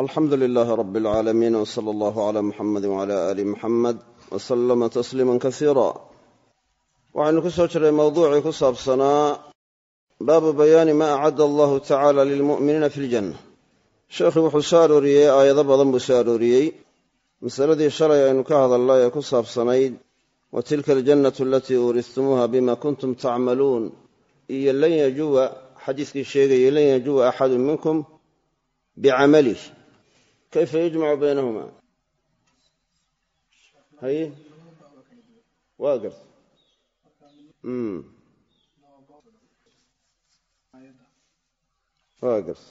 alxamdu lilaahi rab alcaalamiin w sala allahu cala muxamedi wcala aali muxamed w salama tasliima kasiira waxaynu ku soo jiray mowduucii ku saabsanaa baabu bayaani ma acadda allahu tacala lilmu'miniina fi ljanna sheekhii wuxuu soo arooriyey aayado badan buu soo arooriyey. Masaladii shalay aynu ka hadalnay ee ku saabsanayd wa tilka aljannatu alatii uuristumuuha bima kuntum tacmaluun. Iyo lan yajuwa xadiiskii sheegayay lan yajuwa axadu minkum bicamalih kayfa yujmacu baynahuma haye waa garta waa garta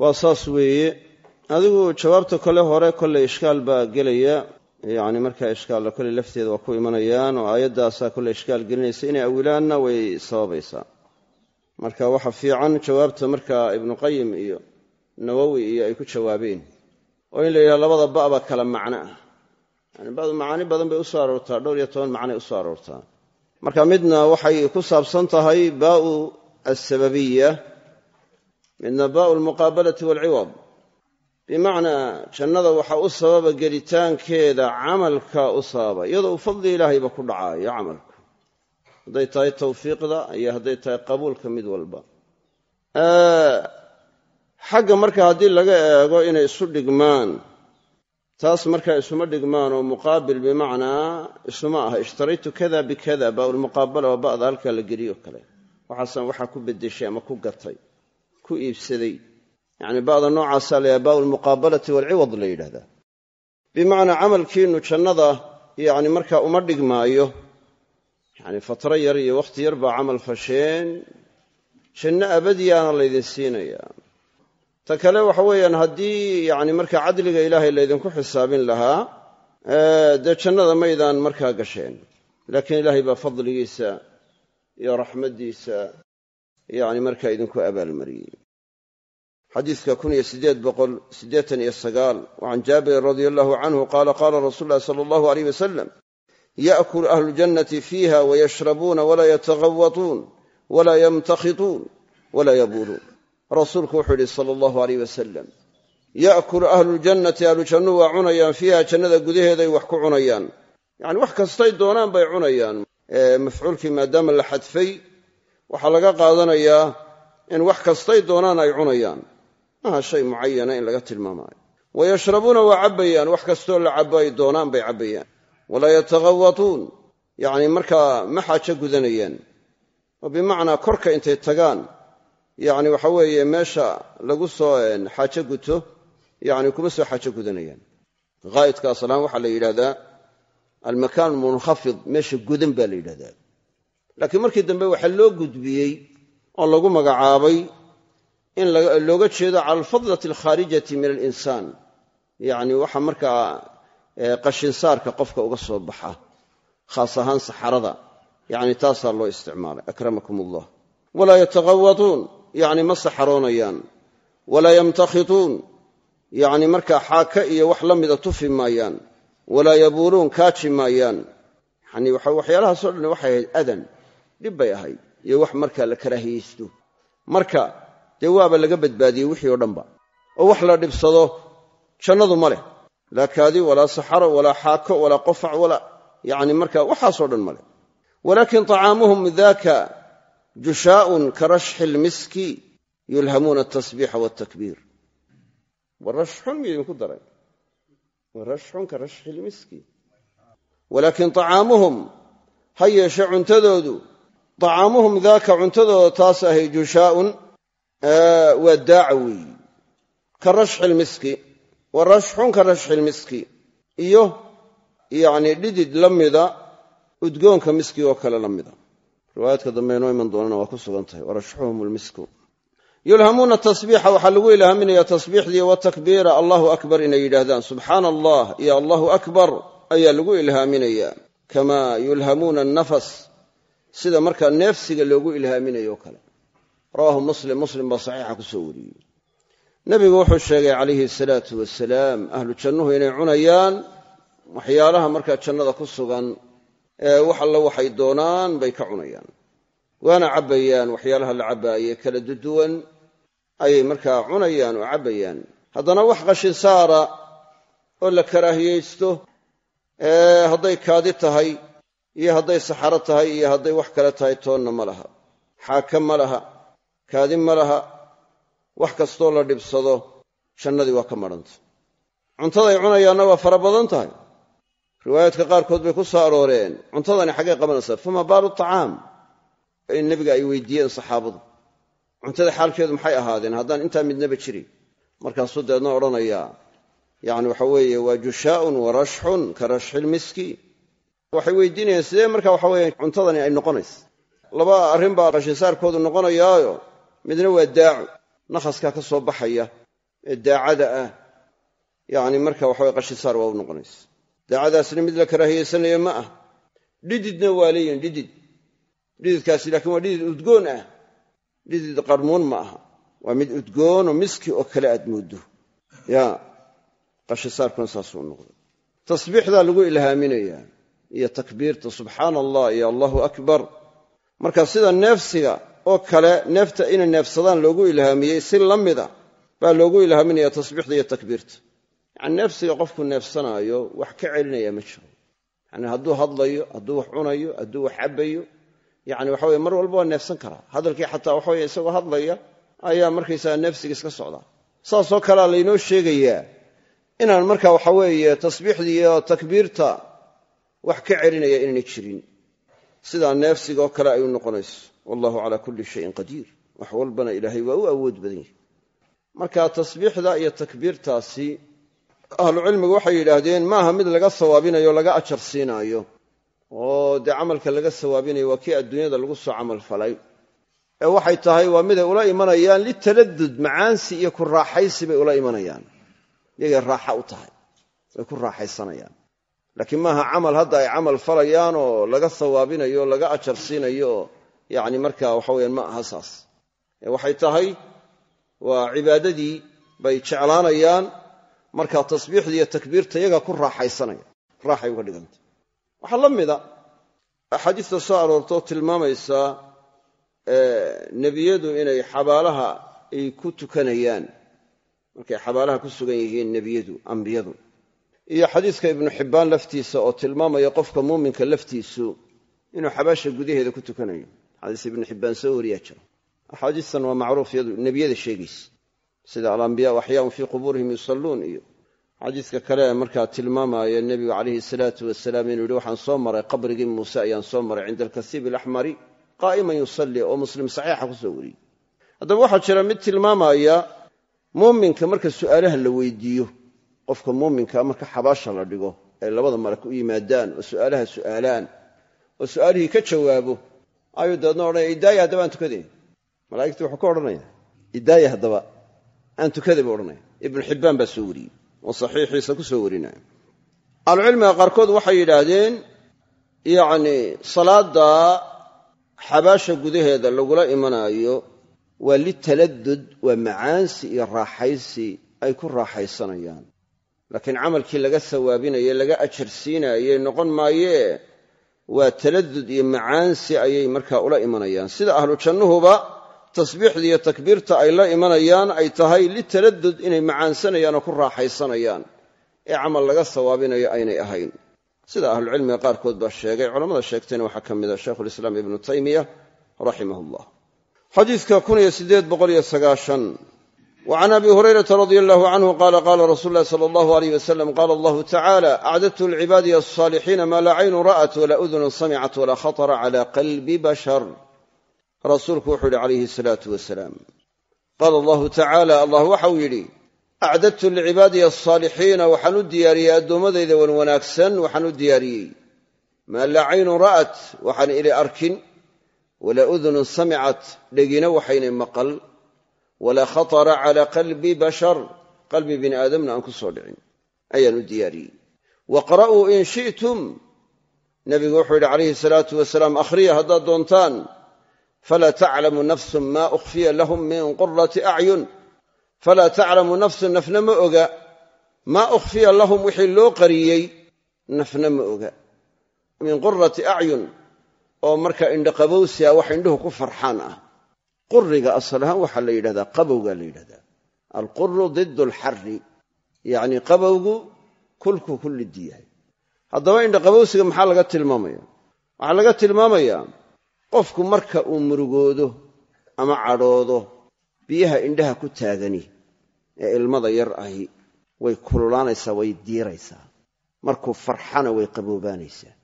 waa saas weeye adigu jawaabta kole hore kolley ishkaal baa gelaya yacni markaa ishkaalla kolley lafteeda waa ku imanayaan oo aayaddaasaa kolley ishkaal gelinaysa inay awilaanna way sababaysaa marka waxa fiican jawaabta markaa ibnuqayim iyo nawowi iyo ay ku jawaabeen. Oo in la yidhaha labada ba'ba kala macno ah. Yani badu macaani badan bay u soo aroortaa dhowr iyo toban macnay u soo aroortaa. Marka midna waxay ku saabsan tahay baau asababiya midna baau almuqaabalati waalciwad bimacnaa jannada waxa u sababa gelitaankeeda camalka u sababa iyadoo fadli ilaahayba ku dhacaayo camalku hadday tahay tawfiiqda iyo hadday tahay qabuulka mid walba. Xagga marka haddii laga eego inay isu dhigmaan taas markaa isuma dhigmaan oo muqaabil bimacnaa isuma aha ishtaraytu kada bikada baaulmuqaabala waa ba'da halkaa la geliyo kale. Waxaasan waxaa ku beddeshay ama ku gatay ku iibsaday. Yacni ba'da noocaasaa la yidhaha baaulmuqaabalati waalciwad la yidhahdaa bimacnaa camalkiinnu jannada yacni markaa uma dhigmaayo yacni fatro yar iyo wakhti yar baa camal fasheen. Janno abadiyaana laydin siinayaa. Ta kale waxa weeyaan haddii yacni markaa cadliga ilaahay laydinku xisaabin lahaa dee jannada maydaan markaa gasheen. Laakiin ilaahay baa fadligiisa iyo raxmaddiisa yacni markaa idinku abaalmariyey. Xadiidka kun iyo siddeed boqol siddeetan iyo sagaal wacan jaabirin radia allahu canhu qaala qaala rasuulu llahi sala allahu aleyh wasalam yaakulu ahlu ljannati fiiha wayashrabuuna walaa yataqawatuun walaa yamtakhituun walaa yabuuluun rasuulku wuxuu yidhi sala allahu aleyh wasalam yaakulu ahlu ljannati ahlu jannuhu waa cunayaan fiiha jannada gudaheeday wax ku cunayaan yacni wax kastay doonaan bay cunayaan mafcuulkii maadaama la xadfay waxaa laga qaadanayaa in wax kastay doonaan ay cunayaan maaha shay mucayana in laga tilmaamaayo wayashrabuuna waa cabbayaan wax kastoo la cabbo ay doonaan bay cabbayaan walaa yataqawatuun yacni markaa ma xaajo gudanayaan oo bimacnaa korka intay tagaan. Yacni waxa weeye meesha lagu soo xaajo guto yacni kuma soo xaajo gudanayaan haa'idka aslaan waxaa la yidhahdaa almakaan munkhafid meesha gudan baa la yidhahdaa laakiin markii dambe waxaa loo gudbiyey oo lagu magacaabay in looga jeedo cala alfadlati alkhaarijati min alinsaan. Yacni waxa markaa qashinsaarka qofka uga soo baxa khaas ahaan saxarada yacni taasaa loo isticmaalay akramakum allah walaa yataqawatuun yacni ma saxaroonayaan. Walaa yamtakhituun yacni markaa xaaka iyo wax la mida tufi maayaan. Walaa yabuuluun kaaji maayaan. Yani waxyaalahaasoo dhan waxay ahayd adan dhib bay ahayd iyo wax markaa la karaahiyeysto marka dee waaba laga badbaadiyey wixii oo dhanba. Oo wax la dhibsado jannadu ma leh laa kaadi walaa saxaro walaa xaako walaa qofac walaa yacni marka waxaasoo dhan ma leh walaakin طacaamuhum daka jushaa'un ka rashxi lmiski yulhamuuna atasbiixa waltakbiir warashxun mi idinku daray warashxun ka rashxi lmiski walaakin طacaamuhum ha yeeshe cuntadoodu طacaamuhum daaka cuntadooda taas ahay jushaa'un waa daaca weeyi ka rashxi lmiski wa rashxun ka rashxi lmiski iyo yacni dhidid la mida udgoonka miskiga oo kale la mida. Riwaayaadka dambe iman doonana waa ku sugan tahay. Warashxuhum lmisku yulhamuuna tasbiixa waxaa lagu ilhaaminaya tasbiixdii watakbiira allahu akbar inay yidhaahdaan. Subxaana allah iyo allahu akbar ayaa lagu ilhaaminaya kamaa yulhamuuna annafas sida markaa neefsiga loogu ilhaaminayo kale. Rawaahu muslim muslim baa saxiixa ku wariyey nebigu wuxuu sheegay calayhi asalaatu wasalaam ahlu jannuhu inay cunayaan waxyaalaha markaa jannada ku sugan ee wax alla waxay doonaan bay ka cunayaan. Waana cabbayaan waxyaalaha la cabbaaye kala duduwan ayay markaa cunayaan oo cabbayaan. Haddana wax qashin saara oo la karaahiyaysto hadday kaadi tahay iyo hadday saxaro tahay iyo hadday wax kale tahay toonna ma laha. Xaaka ma laha kaadi ma laha wax kastoo la dhibsado jannadii waa ka madhanta cuntaday cunayaanna waa fara badan tahay. Riwaayaadka qaarkood bay ku soo arooreen. Cuntadani xaggay qabanaysaa fama baalu tacaam? In nebiga ay weydiiyeen saxaabadu. Cuntada xaalkeedu maxay ahaadeen? Haddaan intaa midnaba jirin markaasuu deedna odhanayaa yacni waxa weeye waa jushaaun wa rashxun ka rashxilmiski waxay weydiinayaan sidee marka waxa weeye cuntadani ay noqonaysa? Laba arrin baa qashinsaarkoodu noqonayaayo. Midna waa daacu nakhaskaa ka soo baxaya ee daacada ah yacni marka waxaweye qashinsaar waa u noqonaysa. Daacadaasna mid la karaahiyeysanaya ma ah. Dhididna waa leeyihiin dhidid. Dhididkaasi laakiin waa dhidid udgoon ah. Dhidid qarmuun ma aha. Waa mid udgoonoo miski oo kale aad mooddo. Ya qashinsaarkuna saasuu noqday. Tasbiixdaa lagu ilhaaminayaa iyo takbiirta subxaana allah iyo allahu akbar. Marka sida neefsiga oo kale neefta inay neefsadaan loogu ilhaamiyey si la mida baa loogu ilhaaminaya tasbiixda iyo takbiirta. Yacani neefsiga qofku neefsanaayo wax ka celinaya ma jiro. Yacni hadduu hadlayo hadduu wax cunayo hadduu wax cabbayo yacni waxa weye mar walba waa neefsan karaa hadalkii xataa waxa weye isagoo hadlaya ayaa markaysaga neefsiga iska socdaa saasoo kalea laynoo sheegayaa inaan marka waxa weeye tasbiixdii iyo takbiirta wax ka celinaya inaynay jirin. Sidaa neefsiga oo kale ay u noqonayso wallahu calaa kulli shayin qadiir wax walbana ilaahay waa u awood badan yahi marka tasbiixda iyo takbiirtaasi ahlucilmigu waxay yidhaahdeen maaha mid laga sawaabinayo o laga ajar siinaayo. Oo dee camalka laga sawaabinayo waa kii adduunyada lagu soo camal falay. Ee waxay tahay waa miday ula imanayaan litaladud macaansi iyo ku raaxaysi bay ula imanayaan. Iyagay raaxa u tahay way ku raaxaysanayaan. Laakiin maaha camal hadda ay camal falayaan oo laga sawaabinayo o laga ajar siinayo yacni marka waxa weyaan ma aha saas. Waxay tahay waa cibaadadii bay jeclaanayaan markaa tasbiixda iyo takbiirta iyagaa ku raaxaysanaya raaxay uga dhiganta. Waxaa la mida axaadiista soo aroortoo tilmaamaysa nebiyadu inay xabaalaha ay ku tukanayaan. Markay xabaalaha ku sugan yihiin nebiyadu ambiyadu. Iyo xadiiska ibnu xibbaan laftiisa oo tilmaamaya qofka muuminka laftiisu inuu xabaasha gudaheeda ku tukanayo xadiis ibnu xibbaan soo wariyaa jira axaadiistan waa macruuf yadu nebiyada sheegaysa sida alambiyaau axyaaun fii qubuurihim yusalluun iyo xadiiska kale ee markaa tilmaamaya nebigu calayhi salaatu wasalaam inuu yihi waxaan soo maray qabrigii muuse ayaan soo maray cinda alkasiib alaxmari qaa'iman yusallii oo muslim saxiixa ku soo wariyey haddaba waxaa jira mid tilmaamaya muuminka marka su'aalaha la weydiiyo qofka muuminka marka xabaasha la dhigo ay labada malak u yimaadaan oo su'aalaha su'aalaan oo su'aalihii ka jawaabo ayuu dabeedna odhanaya idaaya haddaba aan tukadayn malaa'igtii wuxuu ka odhanaya idaaya haddaba aan tukaday buu odhanaya. Ibnu xibbaan baa soo wariyey oo saxiixiisa ku soo warinaya. Ahlucilmiga qaarkood waxay yidhaahdeen yacni salaadda xabaasha gudaheeda lagula imanaayo waa litaladud waa macaansi iyo raaxaysi ay ku raaxaysanayaan. Laakiin camalkii laga sawaabinaye laga ajar siinaayey noqon maayee waa taladud iyo macaansi ayay markaa ula imanayaan. Sida ahlu jannuhuba tasbiixda iyo takbiirta ay la imanayaan ay tahay litaladud inay macaansanayaan oo ku raaxaysanayaan. Ee camal laga sawaabinayo aynay ahayn. Sida ahlucilmiga qaarkood baa sheegay culammada sheegtayna waxaa ka mida shaykhulislaam ibnu taymiya raximah llah xadiidka wcan abi hurayrata radia allahu canhu qaala qaala rasuulu ulahi sala allahu alayh wasalam qaala allahu tacala acdadtu lcibaadiy asaalixiina maa laa caynu ra'at walaa udunun samicat walaa khatara calaa qalbi bashar rasuulku wuxuu yihi calayhi asalaatu wasalaam qaala allahu tacaala allah waxau yidhi acdadtu licibaadiy asaalixiina waxaan u diyaariyey addoommadayda wan wanaagsan waxaan u diyaariyey maa laa caynun ra'at waxaan ili arkin walaa udunun samicat dhegina waxaynay maqal walaa khatara calaa qalbi bashar qalbi bini aadamna aan ku soo dhicin ayaan u diyaariyey waqra'uu in shi'tum nebigu wuxuu yidhi calayhi salaatu wasalaam akhriya haddaad doontaan falaa taclamu nafsun maa ukhfiya lahum min qurati acyun falaa taclamu nafsun nafna ma oga maa ukhfiya lahum wixii loo qariyey nafna ma oga min qurati acyun oo marka indhaqabowsi ah wax indhuhu ku farxaan ah quriga asal ahaan waxaa la yidhahdaa qabowgaa la yidhahdaa. Alquru didu alxarri yacni qabowgu kulkuu ku liddi yahay haddaba indhaqabowsiga maxaa laga tilmaamaya waxaa laga tilmaamayaa qofku marka uu murugoodo ama cadhoodo biyaha indhaha ku taagani ee ilmada yar ahi way kululaanaysaa way diiraysaa. Markuu farxana way qaboobaanaysaa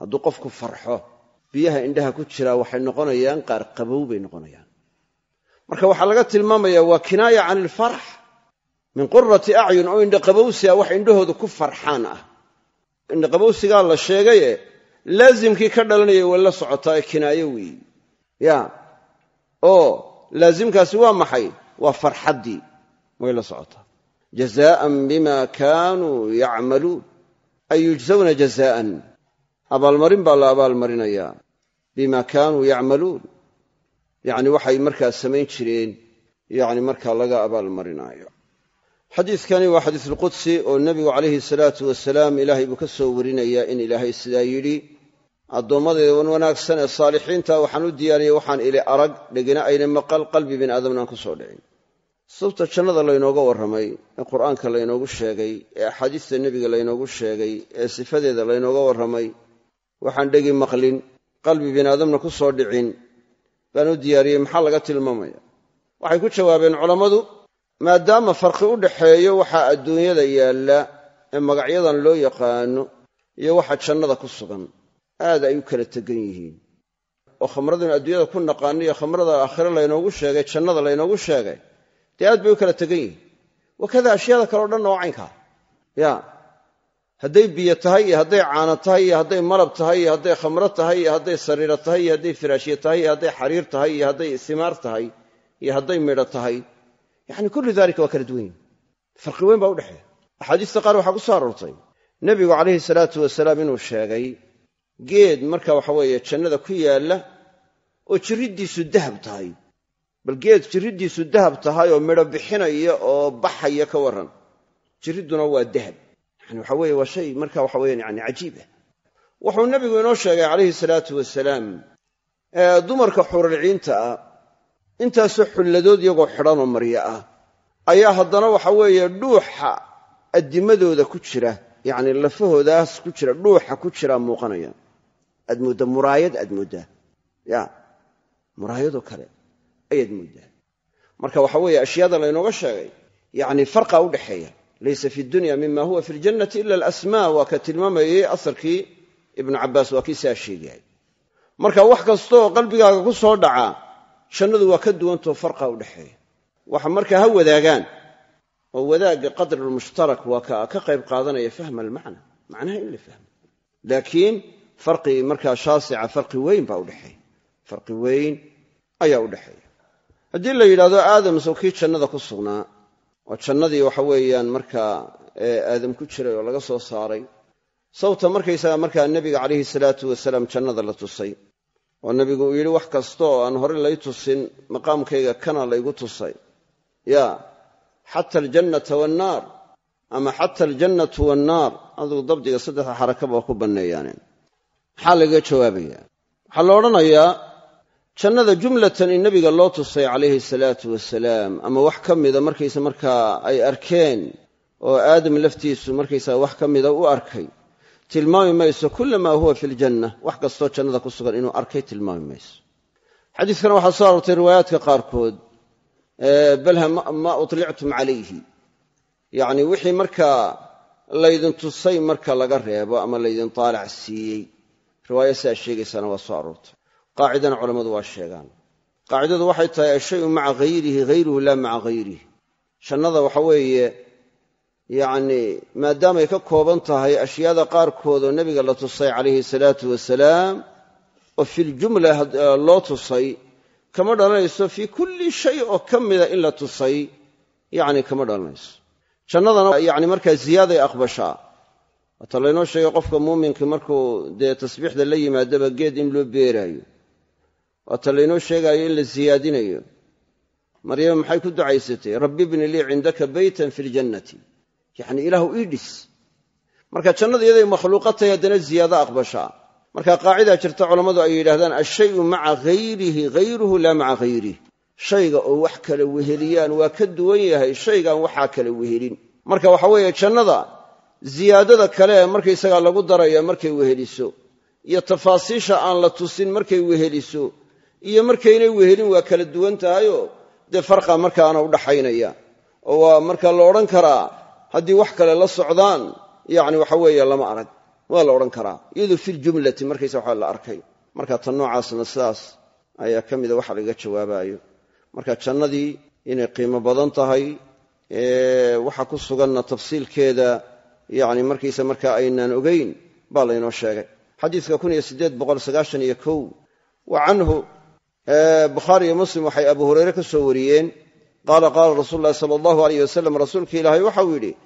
hadduu qofku farxo biyaha indhaha ku jiraa waxay noqonayaan qaar qabow bay noqonayaan marka waxaa laga tilmaamayaa waa kinaaya can ilfarax min qurati acyun oo indhaqabowsi ah wax indhahooda ku farxaan ah. Indhaqabowsigaa la sheegaye laazimkii ka dhalanayay way la socotaa ee kinaayo weeyi ya oo laazimkaasi waa maxay? Waa farxaddii way la socotaa. Jazaa'an bima kaanuu yacmaluun. Ay yujsawna jazaa'an. Abaalmarin baa la abaalmarinayaa. Bima kaanuu yacmaluun yacni waxay markaa samayn jireen yacni markaa laga abaalmarinaayo xadiidkani waa xadiisulqudsi oo nebigu calayhi salaatu wasalaam ilaahay buu ka soo warinayaa in ilaahay sidaa yidhi addoommadeeda wan wanaagsan ee saalixiinta waxaan u diyaariyey waxaan ili arag dhegina ayna maqal qalbi bini aadamna aan ku soo dhicin. Sababta jannada laynooga warramay ee qur'aanka laynoogu sheegay ee axaadiista nebiga laynoogu sheegay ee sifadeeda laynooga warramay waxaan dhegi maqlin qalbi bini aadamna ku soo dhicin baan u diyaariyey maxaa laga tilmaamaya? Waxay ku jawaabeen culammadu maadaama farqi u dhaxeeyo waxaa adduunyada yaalla ee magacyadan loo yaqaano iyo waxa jannada ku sugan aad ay u kala tegan yihiin. Oo khamradaynu adduunyada ku naqaano iyo khamrada aakhire laynoogu sheegay jannada laynoogu sheegay dee aad bay u kala tegan yihiin. Wakada ashyaada kale o dhanna waa caynkaa ya hadday biyo tahay iyo hadday caano tahay iyo hadday malab tahay iyo hadday khamro tahay iyo hadday sariiro tahay iyo hadday firaashye tahay iyo hadday xariir tahay iyo hadday simaar tahay iyo hadday midho tahay. Yacni kullu dalika waa kala duwan yihiin farqi weyn baa u dhexeeya. Axaadiista qaar waxaa ku soo aroortay. Nebigu calayhi salaatu wasalaam inuu sheegay geed marka waxa weeye jannada ku yaalla oo jirriddiisu dahab tahay. Bal geed jirriddiisu dahab tahay oo midho bixinaya oo baxaya ka warran. Jirridduna waa dahab yani waxa weeye waa shay marka waxa weyan yani cajiib ah wuxuu nebigu inoo sheegay calayhi salaatu wasalaam dumarka xuralciinta ah intaasoo xulladood iyagoo xidhanoo maryo ah ayaa haddana waxa weeye dhuuxa addimadooda ku jira yacni lafahoodaas ku jira dhuuxa ku jiraa muuqanaya. Aad mooddaa muraayad aad mooddaa. Ya muraayadoo kale ayaad mooddaa. Marka waxa weeye ashyaada laynooga sheegay yacni farqa u dhexeeya laysa fi dunya mima huwa fi ljannati ila alasmaa waa ka tilmaamayey asarkii ibnu cabbaas waa kii saa sheegayay marka wax kastaoo qalbigaaga ku soo dhaca jannadu waa ka duwantao farqa u dhexeeya waxa markaa ha wadaagaan oo wadaagga qadrulmushtarak waa ka ka qayb qaadanaya fahma almacna macnaha in la fahmo laakiin farqi markaa shaasica farqi weyn baa udhexeeya farqi weyn ayaa u dhexeeya haddii la yidhahdo aadam sow kii jannada ku sugnaa oo jannadii waxa weeyaan markaa aadam ku jiray oo laga soo saaray. Sawta markaysaga markaa nebiga calayhi salaatu wasalaam jannada la tusay. Oo nebigu uu yidhi wax kasta oo aan hore lay tusin maqaamkayga kana laygu tusay. Ya xata aljannata wannaar ama xata aljannatu wannaar. Adugu dabdiga saddexda xarakaba waa ku banneeyaane. Maxaa lagaga jawaabaya? Waxaa la odhanayaa jannada jumlatan in nebiga loo tusay calayhi salaatu wasalaam ama wax ka mida markaysa markaa ay arkeen oo aadam laftiisu markaysaa wax ka mida u arkay tilmaami mayso kulamaa huwa fi ljanna wax kastoo jannada ku sugan inuu arkay tilmaami mayso. Xadiiskana waxaa soo aroortay riwaayaadka qaarkood balha ma ulictum calayhi. Yacni wixii markaa laydin tusay marka laga reebo ama laydin taalac siiyey. Riwaaya sidaa sheegaysaana waa soo aroortay qaacidana culammadu waa sheegaan. Qaacidadu waxay tahay ashayu maca hayrihi hayruhu laa maca hayrihi jannada waxa weeye yacni maadaamay ka kooban tahay ashyaada qaarkood oo nebiga la tusay calayhi salaatu wasalaam oo filjumla loo tusay kama dhalanayso fii kulli shay oo ka mida in la tusay yacni kama dhalanayso. Jannadana yacni markaa ziyaaday aqbashaa. Waata laynoo sheegay qofka muuminka markuu dee tasbiixda la yimaadaba geed in loo beeraayo waata laynoo sheegaayo in la siyaadinayo. Maryama maxay ku ducaysatay rabbi bni lii cindaka beytan fi ljannati yacni ilaahu ii dhis. Marka jannada iyaday makhluuqa tahay haddana ziyaado aqbashaa marka qaacidaa jirta culammadu ay yidhahdaan ashayu maca hayrihi hayruhu laa maca hayrih shayga oo wax kale weheliyaan waa ka duwan yahay shaygaan waxaa kale wehelin. Marka waxa weeye jannada ziyaadada kale ee markaysagaa lagu daraya markay weheliso. Iyo tafaasiisha aan la tusin markay weheliso iyo markaynay wehelin waa kala duwan tahayoo dee farqa markaana udhaxaynaya oo waa marka la odhan karaa haddii wax kale la socdaan yacni waxa weeye lama arag waa la odhan karaa. Iyadoo filjumlati markaysa waxa la arkay. Marka tan noocaasna sidaas ayaa ka mida waxa lagaga marka jannadii inay qiimo badan tahay waxa ku suganna tafsiilkeeda yani markaysa markaa aynaan ogeyn baa laynoo sheegay. Xadiidka wa canhu bukhaari iyo muslim waxay abu hureyre ka soo wariyeen. Qaala qaala rasuulu llahi sala allahu aleyh wasalam rasuulka ilaahay waxau yidhi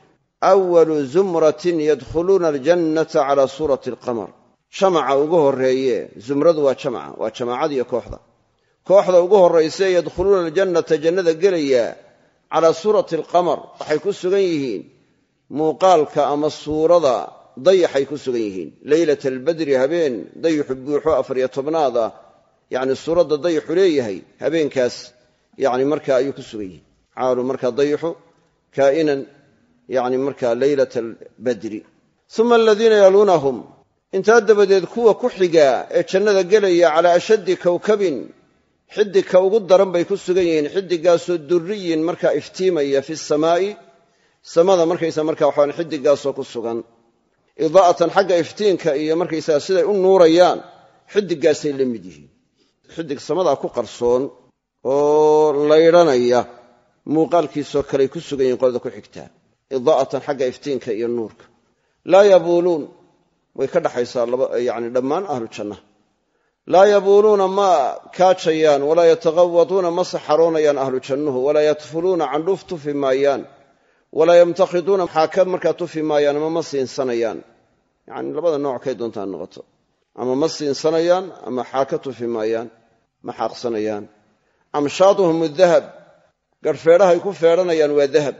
awalu zumratin yadkhuluuna aljannata calaa suurati alqamar. Jamaca ugu horreeye zumradu waa jamaca waa jamaacada iyo kooxda. Kooxda ugu horrayse yadkhuluuna aljannata jannada gelaya calaa suurati alqamar waxay ku sugan yihiin. Muuqaalka ama suurada dayaxay ku sugan yihiin. Leylata albadri habeen dayixu buuxo afariyo tobnaad ah yacni suuradda dayaxu leeyahay habeenkaas yani marka ayuu ku sugan yihiin caalu marka dayixu kaa'inan yani marka leylata albadri uma aladiina yaluunahum intaa dabadeed kuwa ku xigaa ee jannada gelaya calaa ashaddi kowkabin xidigka ugu daran bay ku sugan yihiin xidigaasoo duriyin markaa iftiimaya fi samaa'i. Samada markaysa marka waxaan xidigaasoo ku sugan. Idaa'atan xagga iftiinka iyo markaysaga siday u nuurayaan xidigaasay la mid yihiin xidig samadaa ku qarsoon oo laydhanaya muuqaalkiisoo kaley ku sugan yihiin qolada ku xigtaa idaa'atan xagga iftiinka iyo nuurka. Laa yabuuluun way ka dhaxaysaa yani dhammaan ahlu jannaha laa yabuuluuna ma kaajayaan walaa yataqawaduuna ma saxaroonayaan ahlu jannuhu walaa yatfuluuna candhuuf tufi maayaan walaa yamtakhiduuna xaaka markaa tufi maayaan ama ma siinsanayaan? Yani labada nooc kay doontaan noqoto ama ma siinsanayaan ama xaaka tufi maayaan ma xaaqsanayaan. Amshaaduhum dahab garhfeedhahay ku feedhanayaan waa dahab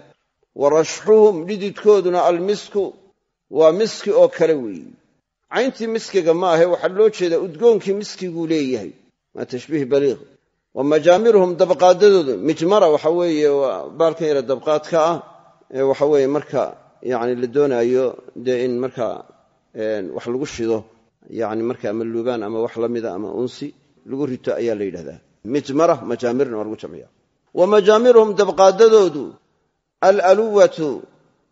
wa rashxuhum dhididkooduna almisku waa miski oo kale weeyi. Cayntii miskiga ma ahe waxaa loo jeedaa udgoonkii miskiguu leeyahay. Waa tashbiih baliiq. Wa majaamiruhum dabqaadadoodu mijmara waxa weeye waa baalkan yara dabqaadka ah ee waxa weeye marka yani la doonaayo dee in marka wax lagu shido yani marka ama luubaan ama wax la mida ama unsi lagu rito ayaa la yidhahdaa. Mijmara majaamirna waa lagu jamciya wa majaamiruhum dabqaadadoodu alaluwatu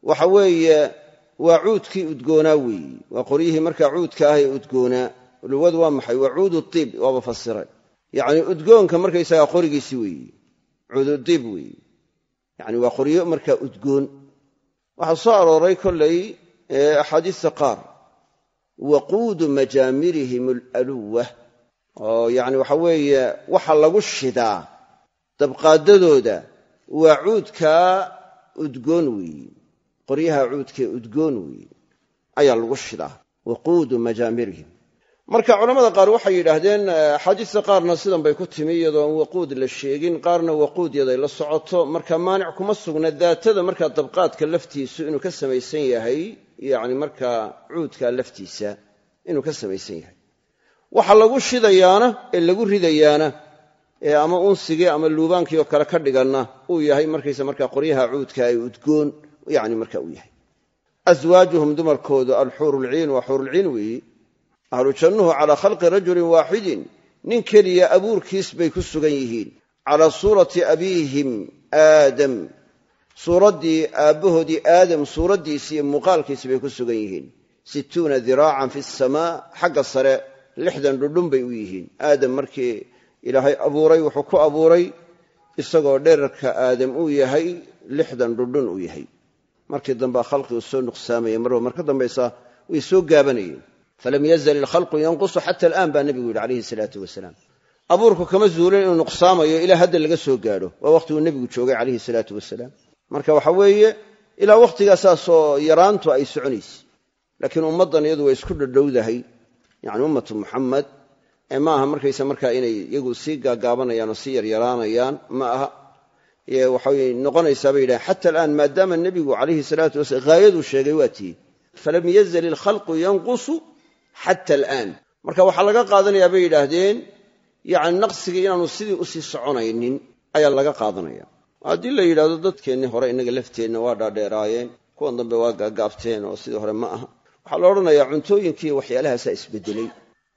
waxa weeye waa cuudkii udgoonaa weeyi. Waa qoryihii markaa cuudka ah ee udgoonaa. Luwadu waa maxay? Waa cuudu tiib waaba fasiray. Yacni udgoonka markaysagaa qorigiisi weeyi. Cuudu tiib weeyi. Yani waa qoryo markaa udgoon. Waxaa soo arooray kollay axaadiista qaar waquudu majaamirihim alaluwa oo yani waxa weeye waxa lagu shidaa dabqaadadooda waa cuudkaa udgoon weeyi qoryaha cuudkee udgoon weeye ayaa lagu shidaa waquudu majaamirihim marka culamada qaar waxay yidhaahdeen axaadiista qaarna sidan bay ku timi iyadoo aan waquud la sheegin qaarna waquud yaday la socoto. Marka maanic kuma sugna daatada markaa dabqaadka laftiisu inuu ka samaysan yahay yani markaa cuudka laftiisa inuu ka samaysan yahay. Waxa lagu shidayaana ee lagu ridayaana ee ama unsigii ama luubaankii oo kale ka dhiganna uu yahay markaysa markaa qoryaha cuudka ay udgoon yani marka uu yahay. Aswaajuhum dumarkoodu alxuurulciin waa xuurulciin weeyi. Ahlu jannuhu calaa khalqi rajulin waaxidin nin keliya abuurkiis bay ku sugan yihiin. Calaa suurati abiihim aadam suuraddii aabbahoodii aadam suuraddiisi iyo muuqaalkiisi bay ku sugan yihiin. Sittuuna diraacan fi samaa xagga sare lixdan dhudhun bay u yihiin. Aadam markii ilaahay abuuray wuxuu ku abuuray isagoo dherarka aadam uu yahay lixdan dhudhun uu yahay. Markii dambea khalqigu soo nuqsaamayay marba mar ka dambaysa way soo gaabanayeen. Falam yazal ilkhalqu yanqusu xata alaan baa nebigu yidhi calayhi salaatu wasalaam. Abuurku kama zuulin inuu nuqsaamayo ilaa hadda laga soo gaadho. Waa wakhtiguu nebigu joogay calayhi salaatu wasalaam marka waxa weeye ilaa wakhtigaasaasoo yaraantu ay soconaysa laakiin ummaddan iyadu way isku dhadhowdahay. Yani ummatu muxamed ee ma aha markaysa markaa inay iyagu sii gaagaabanayaan oo sii yaryaraanayaan ma aha. Waxay noqonaysaa bay yidhahen xata alaan maadaama nebigu calayhi salaatu wasalaam haayaduu sheegay waa tii. Falam yazal ilkhalqu yanqusu xata alaan. Marka waxaa laga qaadanayaa bay yidhaahdeen yacni naqsigii inaanu sidii u sii soconaynin ayaa laga qaadanaya haddii la yidhahdo dadkeennii hore innaga lafteenna waa dhaadheeraayeen kuwan dambe waa gaagaabteen oo sidii hore ma aha. Waxaa la odhanayaa cuntooyinkii waxyaalahaasaa isbedelay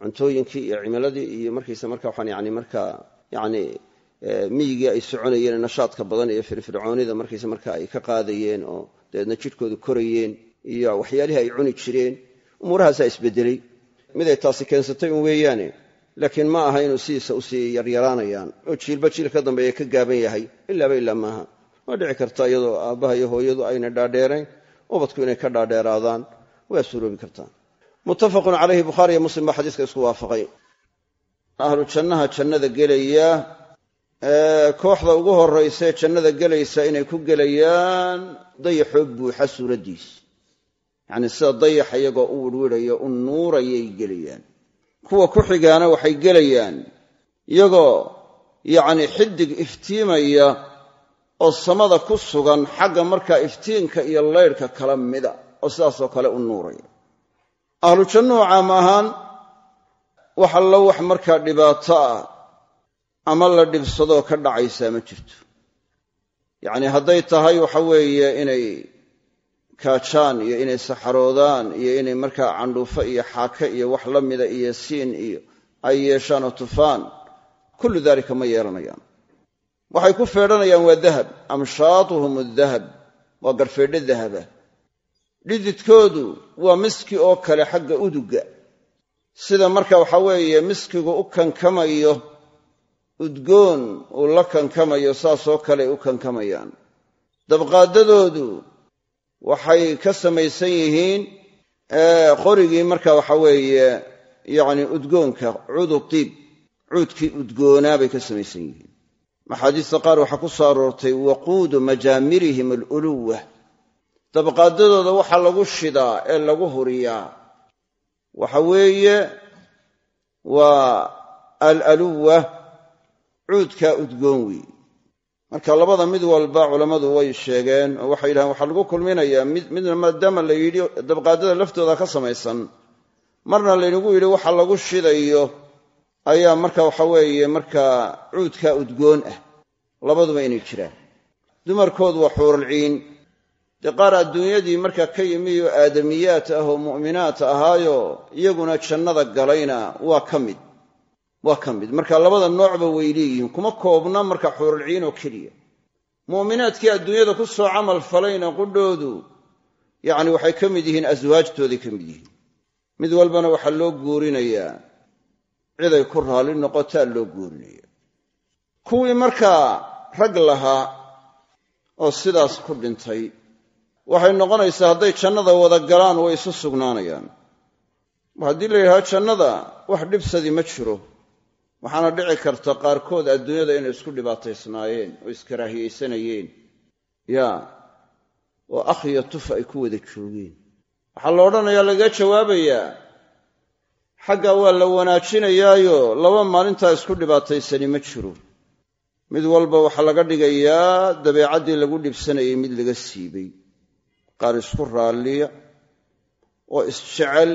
cuntooyinkii iyo cimiladii iyo markaysa marka waxaan yani markaa yani miyigii ay soconayeen nashaadka badan iyo firfircoonida markaysa marka ay ka qaadayeen oo dabeedna jidhkoodu korayeen iyo waxyaalihii ay cuni jireen umuurahaasaa isbedelay miday taasi keensatay un weeyaane laakiin ma aha inuu sidiisa u sii yaryaraanayaan. Oo jiilba jiil ka dambeeya ka gaaban yahay ilaaba ilaa maaha waa dhici karta iyadoo aabbaha iyo hooyadu ayna dhaadheerayn ubadku inay ka dhaadheeraadaan waa suroobi kartaa muttafaqun calayhi bukhaari iyo muslim baa xadiiska isku waafaqay. Ahlu jannaha jannada gelaya kooxda ugu horraysaee jannada gelaysa inay ku gelayaan dayaxoo buuxa suuraddiis yacnii sida dayax iyagoo u wirwidhayo u nuurayay gelayaan kuwa ku xigaana waxay gelayaan. Iyagoo yacni xidig iftiimaya oo samada ku sugan xagga markaa iftiinka iyo laydhka kala mida oo sidaasoo kale u nuuraya. Ahlu jannuhu caam ahaan wax allo wax markaa dhibaato ah ama la dhibsadoo ka dhacaysaa ma jirto. Yacnii hadday tahay waxa weeye inay kaajaan iyo inay saxaroodaan iyo inay markaa candhuufo iyo xaake iyo wax la mida iyo siin iyo ay yeeshaanoo tufaan kullu daalika ma yeelanayaan. Waxay ku feedhanayaan waa dahab amshaatuhum adahab waa garfeedho dahaba. Dhididkoodu waa miski oo kale xagga uduga sida marka waxa weeye miskigu u kankamayo udgoon uu la kankamayo saasoo kale u kankamayaan. Dabqaadadoodu waxay ka samaysan yihiin qorigii marka waxa weeye yacni udgoonka cuudu tiib cuudkii udgoonaa bay ka samaysan yihiin. Axaadiista qaar waxaa ku soo aroortay waquudu majaamirihim aluluwa dabqaadadooda waxaa lagu shidaa ee lagu huriyaa. Waxa weeye waa alaluwa cuudkaa udgoon weey marka labada mid walba culammadu way sheegeen oo waxay yidhahdeen waxaa lagu kulminayaa midna maadaama la yidhi dabqaadada laftooda ka samaysan marna laynagu yidhi waxa lagu shidayo ayaa marka waxa weeye markaa cuudkaa udgoon ah. Labaduba inay jiraan. Dumarkoodu waa xuuralciin dee qaar adduunyadii markaa ka yimi oo aadamiyaat ah oo mu'minaat ahaayo iyaguna jannada galayna waa ka mid waa ka mid. Marka labada noocba way leeyihiin. Kuma koobna marka xuuralciin oo keliya. Mu'minaadkii adduunyada ku soo camal falayna qudhoodu yacni waxay ka mid yihiin aswaajtooday ka mid yihiin. Mid walbana waxaa loo guurinayaa. Ciday ku raalli noqotaa loo guurinaya kuwii markaa rag lahaa oo sidaas ku dhintay waxay noqonaysaa hadday jannada wada galaan way isu sugnaanayaan. Haddii la yidhahdo jannada wax dhibsadii ma jiro waxaana dhici karta qaarkood adduunyada inay isku dhibaataysnaayeen oo iskaraahiyaysanayeen yaa oo akh iyo tufa ay ku wada joogeen. Waxaa la odhanayaa lagaga jawaabayaa xagga waa la wanaajinayaayo laba maalintaa isku dhibaataysani ma jiro. Mid walba waxaa laga dhigayaa dabeecaddii lagu dhibsanayay mid laga siibay. Qaar isku raalliya oo isjecel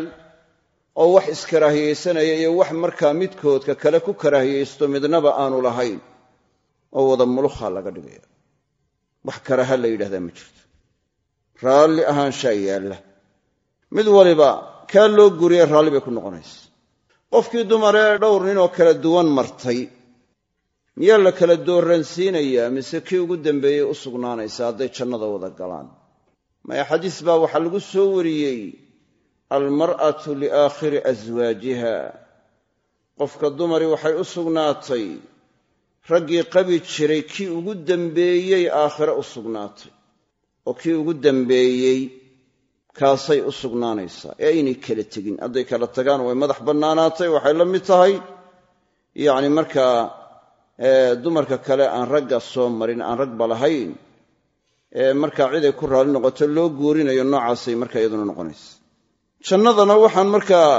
oo wax iskaraahiyaysanaya iyo wax markaa midkoodka kale ku karaahiyaysto midnaba aanu lahayn oo wada mulukha laga dhigaya. Wax karaha la yidhahdaa ma jirto. Raalli ahaanshaa yaalla. Mid waliba kaa loo guriye raalli bay ku noqonaysa. Qofkii dumaree dhowr ninoo kala duwan martay miyaa la kala dooransiinayaa mise kii ugu dambeeyey u sugnaanaysa hadday jannada wada galaan? Maya xadiis baa waxaa lagu soo wariyey almar'atu liaakhiri aswaajiha qofka dumari waxay u sugnaatay raggii qabi jiray kii ugu dambeeyey aakhire u sugnaatay. Oo kii ugu dambeeyey kaasay u sugnaanaysaa ee aynay kala tegin hadday kala tagaan way madax bannaanaatay waxay la mid tahay. Yacni markaa dumarka kale aan ragga soo marin aan ragba lahayn ee markaa ciday ku raalli noqoto loo guurinayo noocaasay markaa iyaduna noqonaysa jannadana waxaan markaa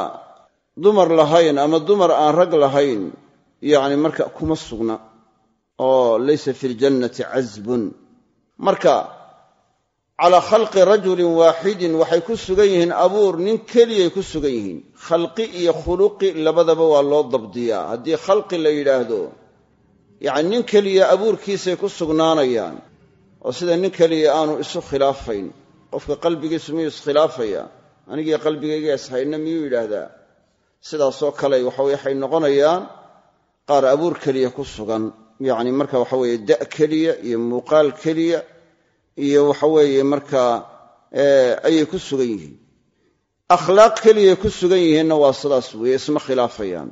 dumar lahayn ama dumar aan rag lahayn yacni marka kuma sugna oo laysa fi ljannati casbun marka calaa khalqi rajulin waaxidin waxay ku sugan yihiin abuur nin keliyay ku sugan yihiin. Khalqi iyo khuluqi labadaba waa loo dabdiyaa. Haddii khalqi la yidhaahdo yacni nin keliya abuurkiisay ku sugnaanayaan oo sida nin keliya aanu isu khilaafayn qofka qalbigiisu miyuu iskhilaafaya anigii qalbigayga ishayna miyuu yidhaahdaa? Sidaasoo kale waxay noqonayaan qaar abuur keliya ku sugan. Yacni marka waxa weeye da' keliya iyo muuqaal keliya iyo waxa weeye markaa ayay ku sugan yihiin. Akhlaaq keliyay ku sugan yihiinna waa sidaas weeye isma khilaafayaan.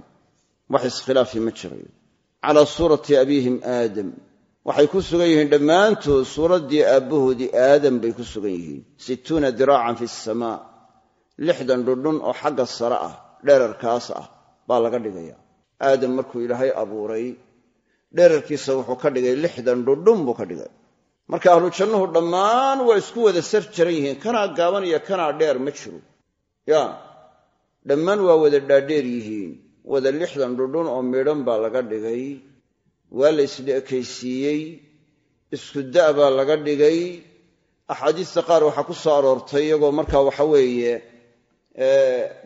Wax iskhilaafi ma jirayo. Calaa suurati abiihim aadam. Waxay ku sugan yihiin dhammaantood suuraddii aabbahoodii aadam bay ku sugan yihiin. Sittuuna diraacan fi samaa lixdan dhundhun oo xagga sare ah dherarkaas ah baa laga dhigaya. Aadam markuu ilaahay abuuray dherarkiisa wuxuu ka dhigay lixdan dhundhun buu ka dhigay. Marka ahlu jannuhu dhammaan waa isku wada sar jaran yihiin kanaa gaaban iyo kanaa dheer ma jiro. Ya dhammaan waa wada dhaadheer yihiin. Wada lixdan dhundhun oo midhan baa laga dhigay waa la isla isku da' baa laga dhigay. Axaadiista qaar waxaa ku soo aroortay iyagoo markaa waxa weeye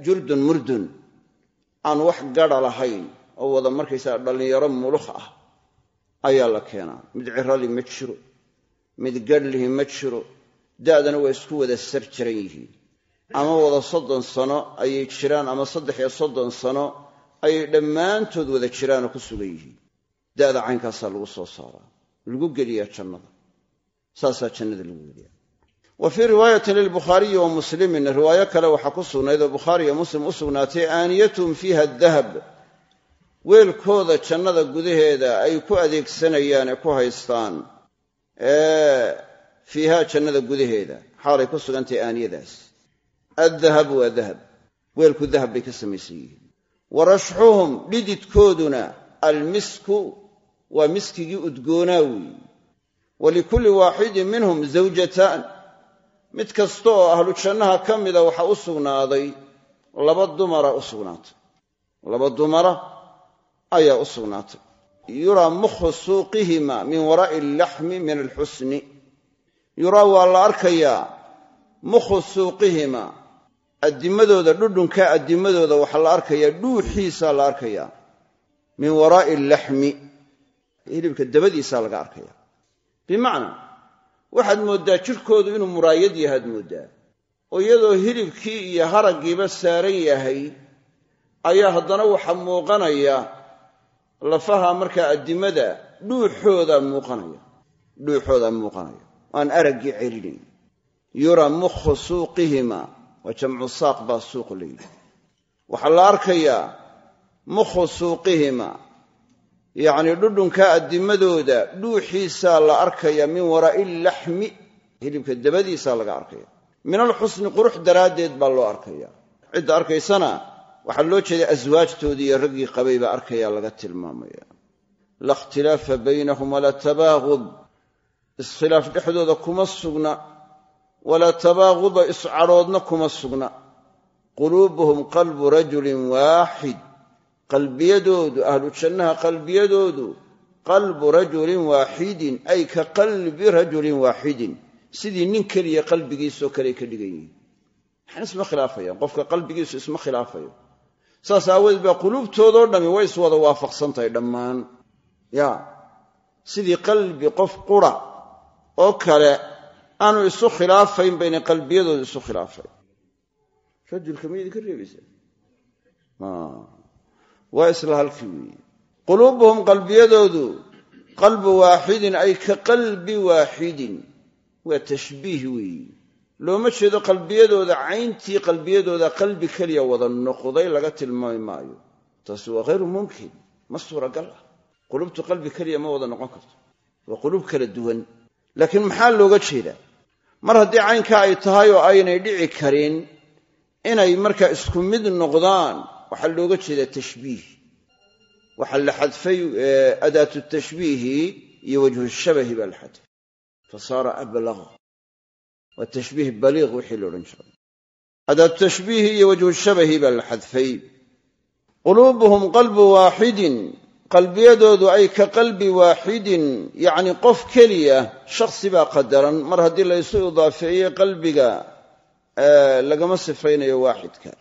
jurdun murdun aan wax gadha lahayn oo wada markaysaga dhallinyaro mulukh ah ayaa la keenaa. Mid cirali ma jiro mid gadhlihi ma jiro da'dana waa isku wada sar jaran yihiin. Ama wada soddon sano ayay jiraan ama saddex iyo soddon sano ayay dhammaantood wada jiraanoo ku sugan yihiin. Da'da caynkaasaa lagu soo saaraa. Lagu geliyaa jannada. Saasaa jannada lagu geliyaa wa fii riwaayatin lilbukhaariyi wa muslimin riwaayo kale waxaa ku sugnayd oo bukhaari iyo muslim u sugnaatay aaniyatuhum fiiha dahab. Weelkooda jannada gudaheeda ay ku adeegsanayaan ee ku haystaan fiiha jannada gudaheeda. Xaalay ku sugantahay aaniyadaas. Addahabu waa dahab. Weelku dahab bay ka samaysan yihiin. Wa rashxuhum dhididkooduna almisku waa miskigii udgoonaa weeye wa likulli waaxidin minhum zawjataan mid kasta oo ahlu jannaha ka mida waxaa u sugnaaday laba dumara u sugnaatay. Laba dumara ayaa u sugnaatay. Yuraa mukhu suuqihima min waraa'i allaxmi min alxusni yuraa waa la arkayaa mukhu suuqihima. Addimadooda dhudhunka addimadooda waxaa la arkayaa dhuuxiisaa la arkayaa min waraa'i allaxmi hilibka dabadiisaa laga arkaya. Bimacnaa waxaad mooddaa jidhkoodu inuu muraayad yahaad mooddaa oo iyadoo hilibkii iyo haraggiiba saaran yahay ayaa haddana waxaa muuqanaya lafaha markaa addimada dhuuxoodaa muuqanaya. Dhuuxoodaa muuqanaya. Aan araggii celinayn. Yura mukhu suuqihima waa jamcu saaq baa suuq la waxaa la arkayaa mukhu suuqihima yacnii dhudhunka addimadooda dhuuxiisaa la arkaya min waraa'i laxmi hilibka dabadiisaa laga arkaya. Min alxusni qurux daraaddeed baa loo arkaya. Cidda arkaysana waxaa loo jeeday aswaajtoodii iyo raggii qabay arkaya laga tilmaamaya. La ikhtilaafa baynahum walaa tabaaqub iskhilaaf dhexdooda kuma sugna walaa tabaaquba iscadhoodna kuma sugna. Quluubuhum qalbu rajulin waaxid qalbiyadoodu ahlu jannaha qalbiyadoodu qalbu rajulin waaxidin ay ka qalbi rajulin waaxidin sidii nin keliya qalbigiisoo kale ka dhigan yihiin. Maxaan isma khilaafayaan qofka qalbigiisu isma khilaafayo. Saas aawadeed baa quluubtoodoo dhammi way is wada waafaqsan tahay dhammaan. Ya sidii qalbi qof qura oo kale aanu isu khilaafayn bayna qalbiyadooda isu khilaafayn. Rajulka ma idinka reebaysaa waa isla halkii weeye. Quluubuhum qalbiyadoodu qalbu waaxidin ay ka qalbi waaxidin waa tashbiih weeye. Looma jeedo qalbiyadooda cayntii qalbiyadooda qalbi keliya wada noqday laga tilmaami maayo. Taasi waa hayru mumkin ma suuragal ah. Qulubtu qalbi keliya ma wada noqon karto. Waa quluub kala duwan. Laakiin maxaa looga jeedaa? Mar haddii caynkaa ay tahay oo aynay dhici karin inay markaa isku mid noqdaan waxaa looga jeedaa tashbiih. Waxaa la xadfay adaatu tashbiihi iyo wajhu shabahi baa la xadfay. Fa saara waa tashbiih baliiq wixii la odhan jiray. Adaatu tashbiihi iyo wajhu shabahi baa la xadfay. Quluubuhum qalbu waaxidin qalbiyadoodu ay ka qalbi waaxidin yacni qof keliya shakhsi baa qadaran. Mar haddii la ysu idaafeeyey qalbiga lagama sifaynayo waaxidka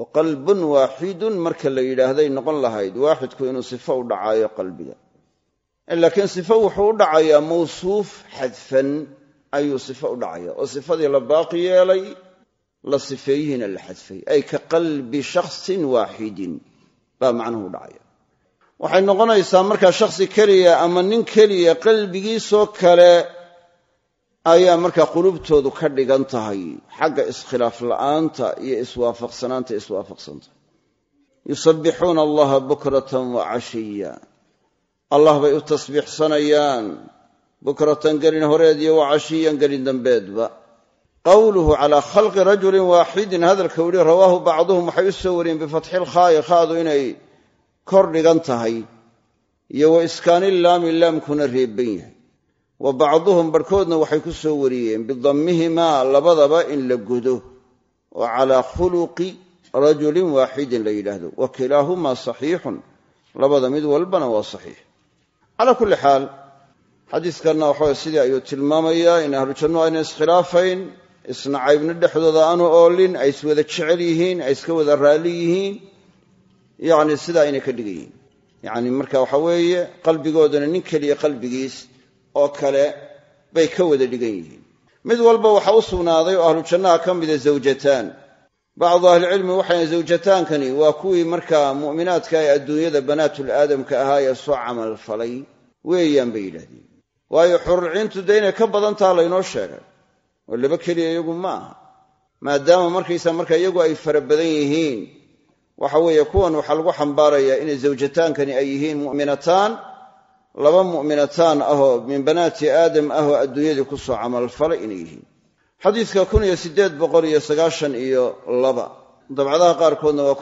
oo qalbun waaxidun marka la yidhaahday noqon lahayd. Waaxidku inuu sifo u dhacaayo qalbiga. Laakiin sifo wuxuu u dhacayaa mawsuuf xadfan ayuu sifo u dhacaya oo sifadii la baaqi yeelay la sifeeyihiina la xadfay. Ay ka qalbi shakhsin waaxidin baa macnuhu u dhacaya waxay noqonaysaa markaa shakhsi keliya ama nin keliya qalbigiisoo kale ayaa markaa qulubtoodu ka dhigan tahay xagga iskhilaaf la'aanta iyo iswaafaqsanaanta iswaafaqsanta. Yusabbixuuna allaha bukratan wa cashiya. Allah bay u tasbiixsanayaan. Bukratan gelin horeed iyo wa cashiyan gelin dambeedba. Qowluhu calaa khalqi rajulin waaxidin hadalka u rawaahu bacduhum. Waxay u soo wariyeen bifatxi lkhaa'i khaadu inay kor dhigan tahay. Iyo wa iskaanillaami laamkuna reeban yahay wa bacduhum barhkoodna waxay ku soo wariyeen bidammihimaa labadaba in la godo oo calaa khuluqi rajulin waaxidin la yidhaahdo. Wa kilaahumaa saxiixun labada mid walbana waa saxiix. Calaa kulli xaal xadiiskanna waxaway sidii ayuu tilmaamayaa in ahlu jannu ayna iskhilaafayn isnacaybna dhexdooda aanu oolin ay iswada jecel yihiin ay iska wada raalli yihiin. Yacni sidaa inay ka dhigan yihiin. Yacni marka waxa weeye qalbigoodana nin keliya oo kale bay ka wada dhigan yihiin. Mid walba waxaa u sugnaaday oo ahlu jannaha ka mida zawjataan. Bacdu ahlicilmi waxay zawjataankani waa kuwii markaa mu'minaadka ee adduunyada banaatul aadamka ahaa ee soo camal falay weeyaan bay yidhahdeen waayo xururciintu dee inay ka badan taha laynoo sheegay. Oo laba keliya iyagu ma aha. Maadaama markaysa marka iyagu ay fara badan yihiin waxa weeye kuwan waxaa lagu xambaarayaa inay zawjataankani ay yihiin mu'minataan laba mu'minataan ahoo min banaati aadam ahoo adduunyadii ku soo camalfalay inay yihiin. Xadiidka dabcadaha qaarkoodna waa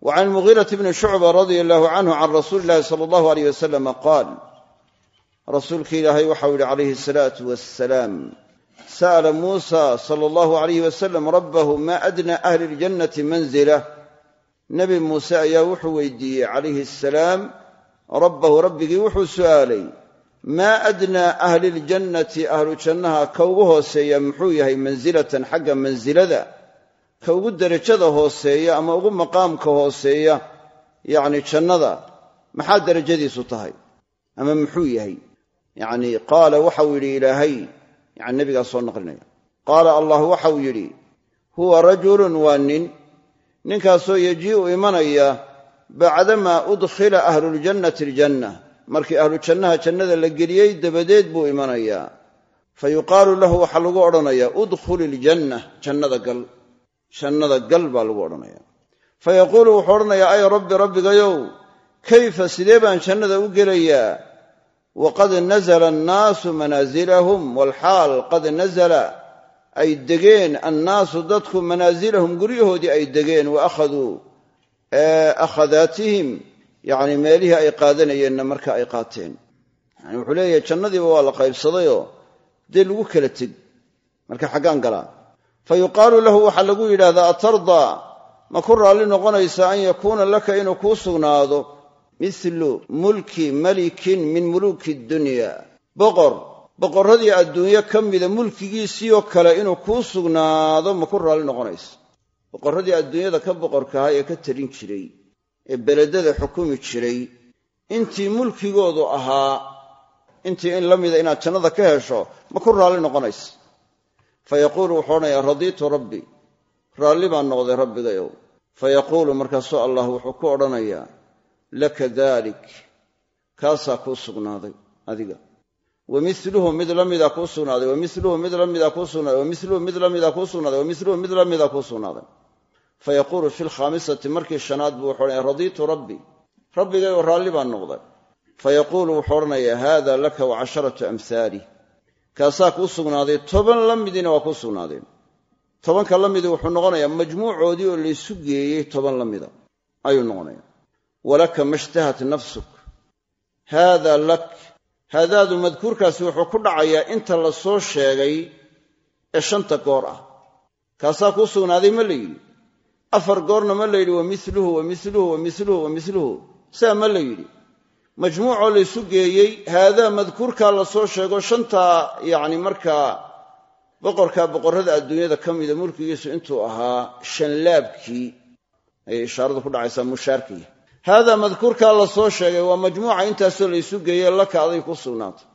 wa can mugiirati bni shucba radia allahu canhu can rasuuli illahi sala allahu aleyh wasalama qaal rasuulki ilaahay waxau yihi calayhi asalaatu wassalaam sa'ala muusa sala allahu alayh wasalam rabbahu ma adna ahli ljannati manzila nebi muuse ayaa wuxuu weydiiyey calayhi asalaam rabbahu rabbigii wuxuu su'aalay maa adnaa ahli ljannati ahlu jannaha ka ugu hooseeya muxuu yahay mansilatan xagga mansilada ka ugu derajada hooseeya ama ugu maqaamka hooseeya yacni jannada maxaa derajadiisu tahay? Ama muxuu yahay? Yacni qaala waxau yidhi ilaahay yani nebigaa soo naqlinaya. Qaala allah waxau yidhi huwa rajulun waa nin ninkaasoo yajii'u imanaya bacdamaa udkhila ahluljannati aljanna. Markii ahlu jannaha jannada la geliyey dabadeed buu imanayaa fa yuqaalu lahu waxaa lagu odhanayaa udkhul iljanna jannada gal jannada gal baa lagu odhanaya fa yaquulu wuxuu odhanayaa ay rabbi rabbigayow kayfa sidee baan jannada u gelayaa? Waqad nazla annaasu manaasilahum walxaal qad nazala ay degeen annaasu dadku manaasilahum guryahoodii ay degeen wa akhaduu akhadaatihim yacni meelihii ay qaadanayeenna marka ay qaateen. Yani wuxuu leeyahay jannadiiba waa la qaybsadayoo dee lagu kala teg. Marka xaggaan galaa fa yuqaalu lahu waxaa lagu yidhahdaa atardaa ma ku raalli noqonaysa an yakuuna laka inuu kuu sugnaado? Mithlu mulki malikin min muluuki dunya. Boqor boqorradii adduunyo ka mida mulkigiisiioo kale inuu kuu sugnaado ma ku raalli noqonaysa boqorradii adduunyada ka boqorkahaa ee ka talin jiray ee beledada xukumi jiray intii mulkigoodu ahaa intii in la mida inaad jannada ka hesho ma ku raalli noqonaysa fa yaquulu wuxuu odhanayaa radiitu rabbi. Raalli baan noqday rabbigayow. Fa yaquulu markaasuu allah wuxuu ku odhanayaa laka daalik kaasaa kuu sugnaaday adiga wa miluhu mid la mida kuu sugnaaday wa miluhu mid la mida kuu sugnaaday wa miluhu mid la mida kuu sugnaaday wa miluhu mid la mida kuu sugnaaday fa yaquulu fi lkhaamisati markii shanaad buu wuxuu odhanaya radiitu rabbi. Rabbigayoo raalli baan noqday. Fa yaquulu wuxuu odhanayaa haada laka wa casharatu amhaali kaasaa kuu sugnaaday toban la midiina waa kuu sugnaadeen tobanka la midii wuxuu noqonayaa majmuucoodii oo laysu geeyey toban la mida ayuu noqonaya walaka mashtahat nafsuk. Haada lak haadaadu madkuurkaasi wuxuu ku dhacayaa inta la soo sheegay ee shanta goor ah. Kaasaa kuu sugnaaday ma la yidhi afar goorna ma la yidhi wa miluhu wa miluhu wa miluhu wa miluhu saa ma la yidhi majmuucoo laysu geeyey haadaa madkuurkaa la soo sheego shantaa yacni markaa boqorkaa boqorrada adduunyada ka mida mulkigiisu intuu ahaa shanlaabkii. Ayay ishaaradu ku dhacaysaa mushaarkii haadaa madkuurkaa la soo sheegay waa majmuuca intaasoo laysu geeyey laka aday ku sugnaatay.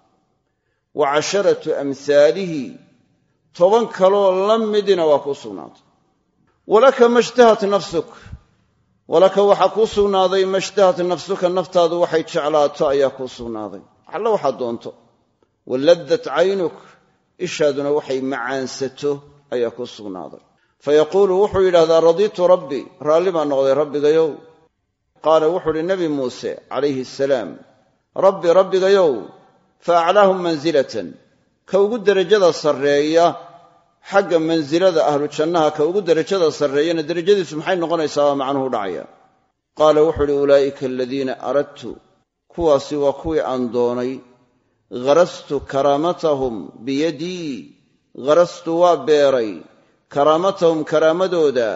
Wa casharatu amhaalihi toban kaloo la midina waa kuu sugnaatay. Walaka mashtahat nafsuk walaka waxaa kuu sugnaaday mashtahat nafsuka naftaadu waxay jeclaato ayaa kuu sugnaaday. Alla waxaad doonto waladdat caynuk ishaaduna waxay macaansato ayaa kuu sugnaaday. Fayaquulu wuxuu yidhahdaa radiitu rabbi raalli baan noqday rabbigayow qaala wuxuu uhi nebi muuse calayhi asalaam rabbi rabbigayow fa aclaahum mansilatan ka ugu derajada sarreeya xagga mansilada ahlu jannaha ka ugu derajada sarreeyana derajadiisu maxay noqonaysaa waa macnuhu dhacaya? Qaala wuxuu uhi ulaa'ika aladiina aradtu kuwaasi waa kuwii aan doonay. Gharastu karaamatahum biyadii gharastu waa beeray. Karaamatahum karaamadooda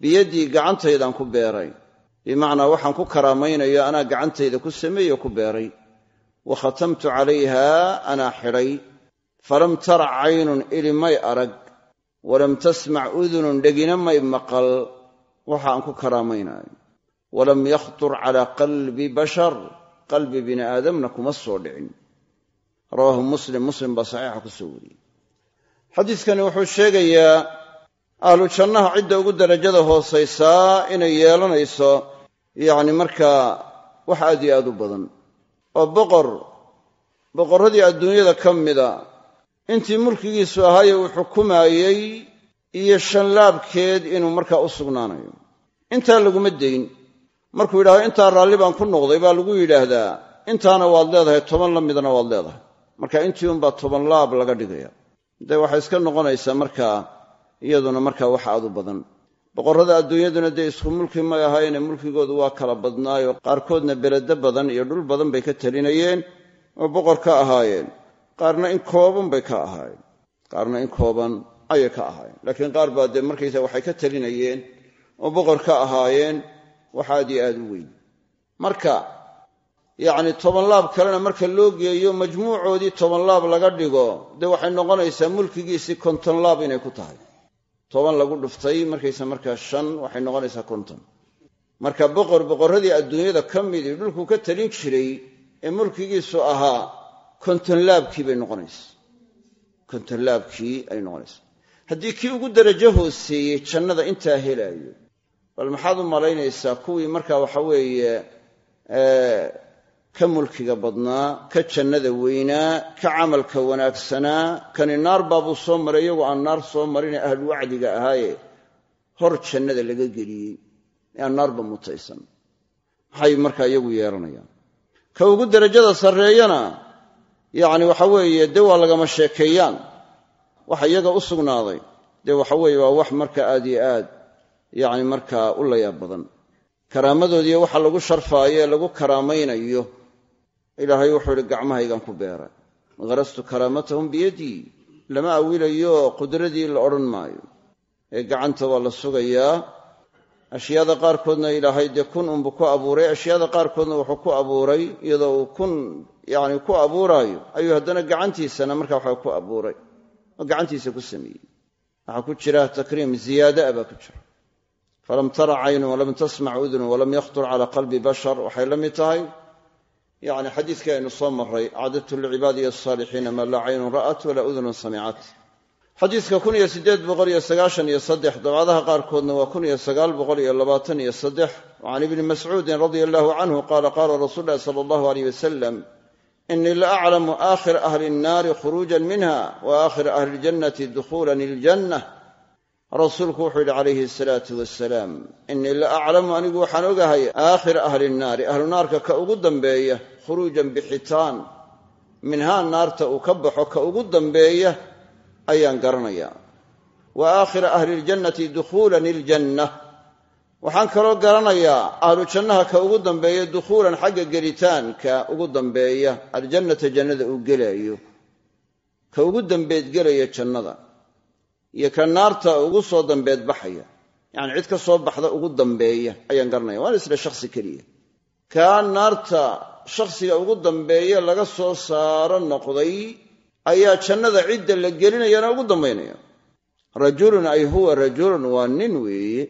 biyadii gacantaydaan ku beeray bimacnaa waxaan ku karaamaynayo anaa gacantayda ku sameeyo ku beeray. Wa khatamtu calayha anaa xidhay. Falam tarac caynun ili may arag. Walam tasmac udunun dhegina may maqal. Waxa aan ku karaamaynayo walam yakhtur calaa qalbi bashar. Qalbi bini aadamna kuma soo dhicin. Rawaahu muslim. Muslim baa saxiixa ku soo wariyey. Xadiidkani wuxuu sheegayaa ahlu jannaha cidda ugu derajada hoosaysaa inay yeelanayso yacni markaa wax aad iyo aad u badan. Oo boqor boqorradii adduunyada ka mida intii mulkigiisu ahaaye uu xukumaayey iyo shanlaabkeed inuu markaa u sugnaanayo. Intaa laguma dayn markuu yidhahdo intaa raalli baan ku noqday baa lagu yidhaahdaa intaana waad leedahay toban la midna waad leedahay. Marka intii unbaa toban laab laga dhigaya. Dee waxay iska noqonaysaa markaa iyaduna markaa wax aad u badan boqorrada adduunyaduna dee isku mulki may ahayne mulkigoodu waa kala badnaayo. Qaarkoodna beledo badan iyo dhul badan bay ka talinayeen oo boqor ka ahaayeen. Qaarna in kooban bay ka ahaayeen. Qaarna in kooban ayay ka ahaayeen. Laakiin qaar baa dee markaysa waxay ka talinayeen oo boqor ka ahaayeen. Wax aad iyo aad u weyn. Marka yacni toban laab kalena marka loo geeyo majmuucoodii toban laab laga dhigo dee waxay noqonaysaa mulkigiisii konton laab inay ku tahay toban lagu dhuftay markaysa markaa shan waxay noqonaysaa konton. Marka boqor boqorradii adduunyada ka midii dhulkuu ka talin jiray ee mulkigiisu ahaa kontonlaabkii bay noqonaysa. Kontonlaabkii ay noqonaysaa haddii kii ugu darajo hooseeyey jannada intaa helaayo bal maxaad u malaynaysaa kuwii markaa waxa weeye ka mulkiga badnaa ka jannada weynaa ka camalka wanaagsanaa kani naar baabuu soo maray iyagoo aan naar soo marine ahlulwacdiga ahaaye. Hor jannada laga geliyey aan naarba mutaysan. Maxay markaa iyagu yeelanayaan? Ka ugu derajada sarreeyana yacni waxa weeye dee waa lagama sheekeeyaan. Waxa iyaga u sugnaaday dee waxa weeye waa wax marka aad iyo aad yacni markaa u layaab badan. Karaamadoodiiyo waxa lagu sharfaayo ee lagu karaamaynayo ilaahay wuxuu idhi gacmahaygan ku beeray harastu karaamatahum biyadii. Lama awilayo qudradii la odhan maayo. Ee gacanta waa la sugayaa. Ashyaada qaarkoodna ilaahay dee kun unbu ku abuuray. Ashyaada qaarkoodna wuxuu ku abuuray iyadoo uu kun yani ku abuuraayo. Ayuu haddana gacantiisana markaa waxa ku abuuray. Oo gacantiisa ku sameeyey. Waxaa ku jira takriim ziyaadaa baa ku jira. Falam tara caynun walam tasmac udunun walam yakhtur cala qalbi bashar. Waxay la mid tahay yani xadiidkii aynu soo maray acdadtu lilcibaadi asaalixiina maa laa caynun ra'at walaa udunun samicat xadiidka kun iyo siddeed boqol iyo sagaashan iyo saddex dabcadaha qaarkoodna waa kun iyo sagaal boqol iyo labaatan iyo saddex. Can ibni mascuudin radia allahu canhu qaala qaala rasuulu llahi sala allahu aleyh wasalam inii la aclamu aakhira ahli nnaari khuruujan minha wa aakhira ahli ljannati dukhuulan iljanna rasuulku wuxuu yidhi calayhi asalaatu wasalaam inii la aclamu anigu waxaan ogahay aakhira ahli nnaari ahlu naarka ka ugu dambeeya khuruujan bixitaan minhaa naarta uu ka baxo ka ugu dambeeya ayaan garanayaa. Wa aakhira ahli ljannati dukhuulan iljanna waxaan kaloo garanayaa ahlu jannaha ka ugu dambeeya dukhuulan xagga gelitaanka ugu dambeeya aljannata jannada uu gelaayo ka ugu dambeed gelaya jannada iyo naarta ugu soo dambeed baxaya. Yacni cid ka soo baxda ugu dambeeya ayaan garanaya waana isla shakhsi keliya. Kaa naarta shakhsiga ugu dambeeya laga soo saaro noqday ayaa jannada cidda la gelinayana ugu dambaynaya. Rajulun ay huwa rajulun waa nin weeye.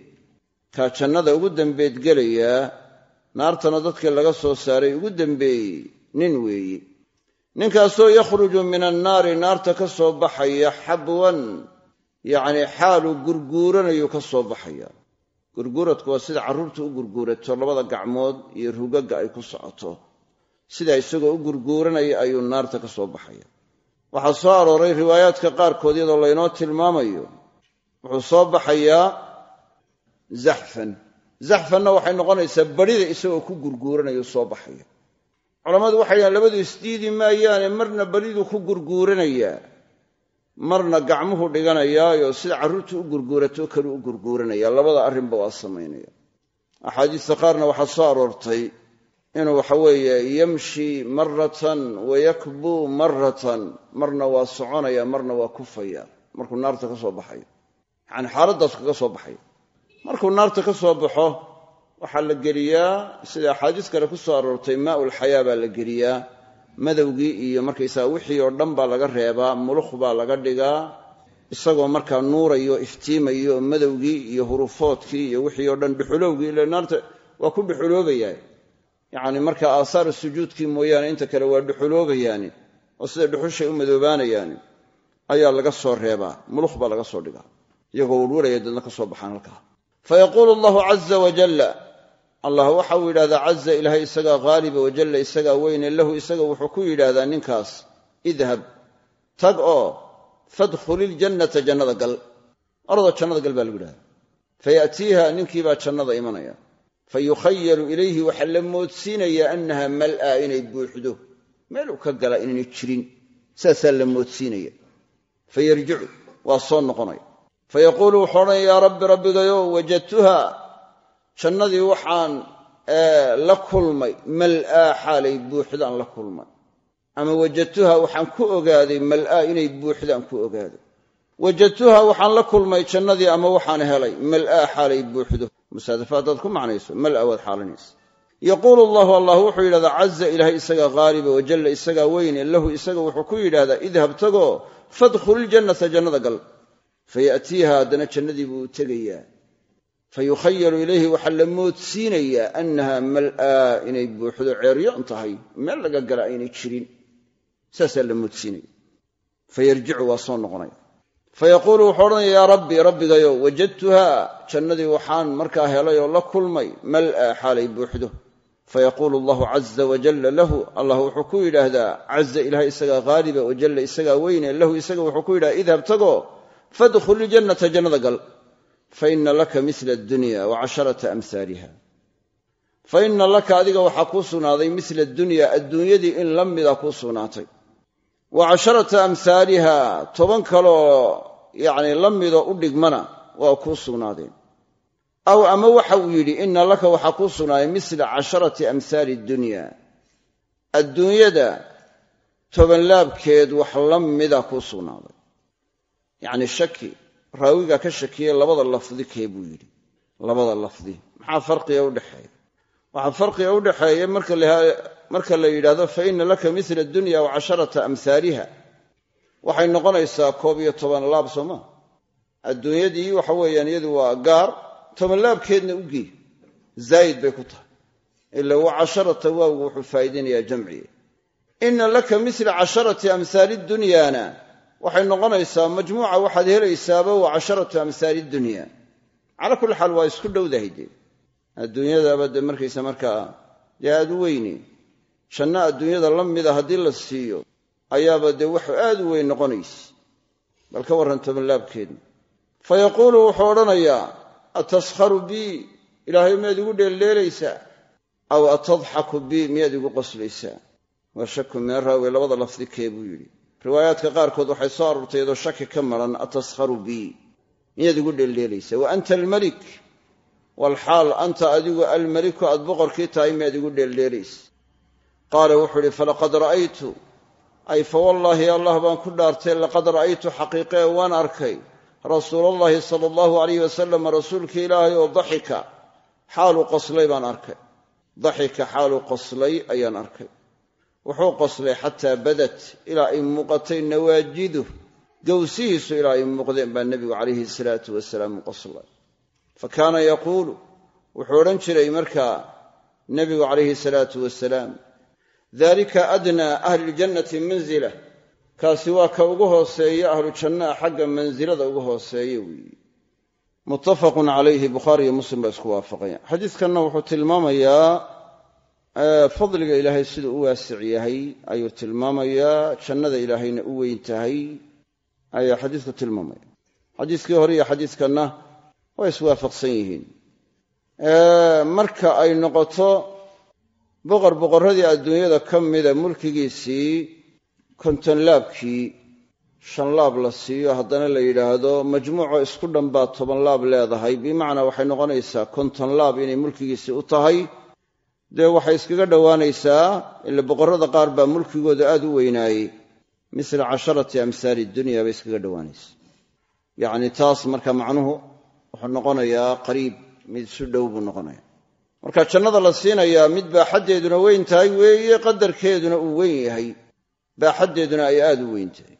Kaa jannada ugu dambeed gelayaa naartana dadkii laga soo saaray ugu dambeeyey nin weeye. Ninkaasoo yakhruju min annaari naarta ka soo baxaya xabwan yacnii xaaluu gurguuranayu ka soo baxaya. Gurguuradku waa sida carruurtu u gurguurato labada gacmood iyo rugaga ay ku socoto. Sidaa isagoo u gurguuranaya ayuu naarta ka soo baxaya. Waxaa soo arooray riwaayaadka qaarkood iyadoo laynoo tilmaamayo. Wuxuu soo baxayaa zaxfan zaxfanna waxay noqonaysaa barhida isagoo ku gurguuranayu soo baxaya. Culammadu waxay dhahan labadu isdiidi maayaane marna bariduu ku gurguuranayaa marna gacmuhu dhiganayaayo sida carruurtu u gurguurato kale u gurguuranaya labada arrinba waa samaynaya. Axaadiista qaarna waxaa soo aroortay inuu waxa weeye yamshi maratan wayakbuu maratan marna waa soconaya marna waa kufaya. Markuu naarta ka soo baxayo. Yacani xaaladdaas kaga soo baxayo. Markuu naarta ka soo baxo waxaa la geliyaa sida axaadiis kale ku soo aroortay maaulxayaa baa la geliyaa madowgii iyo markaysaga wixii oo dhan baa laga reebaa mulukh baa laga dhigaa isagoo markaa nuurayo iftiimayo madowgii iyo hurufoodkii iyo wixii oo dhan dhuxulowgii ila naarta waa ku dhuxuloobayaa yacni markaa aasaaru sujuudkii mooyaane inta kale waa dhuxuloobayaani oo sida dhuxushay u madoobaanayaani ayaa laga soo reebaa mulukh baa laga soo dhigaa iyagoo warwaraya dadna ka soo baxaan halkaa. Fayaquulu allahu caza wajalla allah waxa uu yidhahdaa caza ilaahay isagaa haaliba wajalla isagaa weyne lahu isaga wuxuu ku yidhaahdaa ninkaas idhab tag oo fadkhuli iljannata jannada gal. Oradoo jannada gal baa lagu yidhahda fayaatiiha ninkiibaa jannada imanaya. Fayukhayalu ilayhi waxaa la moodsiinayaa annaha mal'a inay buuxdo. Meel uu ka gala inaynay jirin saasaa la moodsiinaya. Fayarjicu waa soo noqonaya. Fayaquulu wuxuu odhanaya yaa rabbi rabbigayo wajadtuha jannadii waxaan la kulmay mal'aa xaalay buuxdaan la kulmay. Ama wajadtuha waxaan ku ogaaday mal'aa inay buuxdaan ku ogaaday. Wajadtuha waxaan la kulmay jannadii ama waxaan helay mal'aa xaalay buuxdo. Musaadafa haddaad ku macnayso mal'a waad xaalinaysa yaquulu allahu allah wuxuu yidhahdaa caza ilaahay isagaa haaliba wajalla isagaa weyne lahu isaga wuxuu ku yidhahdaa idhab tagoo fadkhul iljannata jannada gal. Fayaatiiha haddana jannadii buu tegayaa fayukhayalu ilayhi waxaa la moodsiinayaa annaha mal'aa inay buuxdo ceeryoon tahay meel laga gala aynay jirin saasaa la moodsiinaya fayarjicu waa soo noqonaya fayaquulu wuxuu odhanaya yaa rabbi rabbigayo wajadtuha jannadii waxaan markaa helay oo la kulmay mal'a xaalay buuxdo fayaquulu allahu caza wajalla lahu allah wuxuu ku yidhaahdaa caza ilahay isagaa haaliba wajalla isagaa weyne lahu isaga wuxuu ku yidhahdaa idhab tagoo fadkhul gal faina laka mila addunya wa casharata amhaaliha fa ina laka adiga waxaa kuu sugnaaday mila addunya adduunyadii in la mida kuu sugnaatay wa casharata amhaaliha toban kaloo yacni la midoo u dhigmana waa kuu sugnaadeen aw ama waxa uu yidhi ina laka waxaa kuu sugnaaday mila casharati amhaali dunya adduunyada tobanlaabkeed wax la mida kuu sugnaaday yacni shaki raawigaa ka shakiyey labada lafdi kee buu yidhi. Labada lafdi. Maxaa farqiga udhexeeya waxaa farqiga u dhexeeya marka la yidhahdo fa ina laka mila dunya wa casharata amhaaliha waxay noqonaysaa koob iyo toban laab sooma adduunyadii waxa weeyaan iyadu waa gaar. Toban laabkeedna u gey zaayid bay ku tahay. Ila wa casharata waawgu wuxuu faa'iidaynayaa jamciga. Ina laka mila casharati amhaali dunyaana waxay noqonaysaa majmuuca waxaad helaysaaba wa casharatu amhaali dunya. Calaa kulli xaal waa isku dhowdahay dee adduunyadaaba de markaysa markaa dee aad u weyne janno adduunyada la mida haddii la siiyo ayaaba dee wax aad u weyn noqonaysa bal ka warran tobanlaabkeedna fa yaquulu wuxuu odhanayaa ataskharu bii? Ilaahay miyaad igu dheeldheelaysaa aw atadxaku bii? Miyaad igu qoslaysaa? Waa shaku raawi labada lafdi kee buu yidhi riwaayaadka qaarkood waxay soo aroortay iyadoo shaki ka maran ataskharu bii miyaad igu dheeldheelaysaa wa anta almelik walxaal anta adigu almeliku aad boqorkii tahay miyaad igu dheeldheelaysa qaala wuxuu idhi falaqad ra'aytu. Ay fa wallaahi allah baan ku dhaartay laqad ra'aytu xaqiiqee waan arkay. Rasuulallaahi sala allahu alayh wasalam rasuulka ilaahay oo daxika xaaluu qoslay baan arkay. Daxika xaaluu qoslay ayaan arkay wuxuu qoslay xataa badat ilaa ay muuqatay nawaajidu gowsihiisu ilaa ay muuqdeen baa nebigu calayhi salaatu wasalaam qoslay. Fa kaana yaquulu wuxuu odhan jiray markaa nebigu calayhi salaatu wasalaam dalika adnaa ahli ljannati manzila kaasi waa ka ugu hooseeya ahlu jannaha xagga mansilada ugu hooseeya weeye muttafaqun calayhi bukhaari iyo muslim baa isku waafaqaya xadiidkanna wuxuu tilmaamayaa fadliga ilaahay siduu u waasic yahay ayuu tilmaamayaa jannada ilaahayna u weyn tahay ayaa xadiidku tilmaamaya. Xadiiskii hore iyo xadiidkanna waa iswaafaqsan yihiin. Marka ay noqoto boqor boqorradii adduunyada ka mida mulkigiisii kontonlaabkii shan laab la siiyo haddana la yidhaahdo majmuuco isku dhan baa toban laab leedahay. Bimacnaa waxay noqonaysaa konton laab inay mulkigiisii u tahay dee waxay iskaga dhowaanaysaa ila boqorrada qaar baa mulkigooda aad u weynaayey misla casharati amhaali dunya bay iskaga dhowaanaysaa. Yacni taas marka macnuhu wuxuu noqonayaa qariib mid isu dhow buu noqonaya marka jannada la siinayaa mid baaxaddeeduna weyn tahay weeye qadarkeeduna uu weyn yahay. Baaxaddeeduna ay aad u weyn tahay.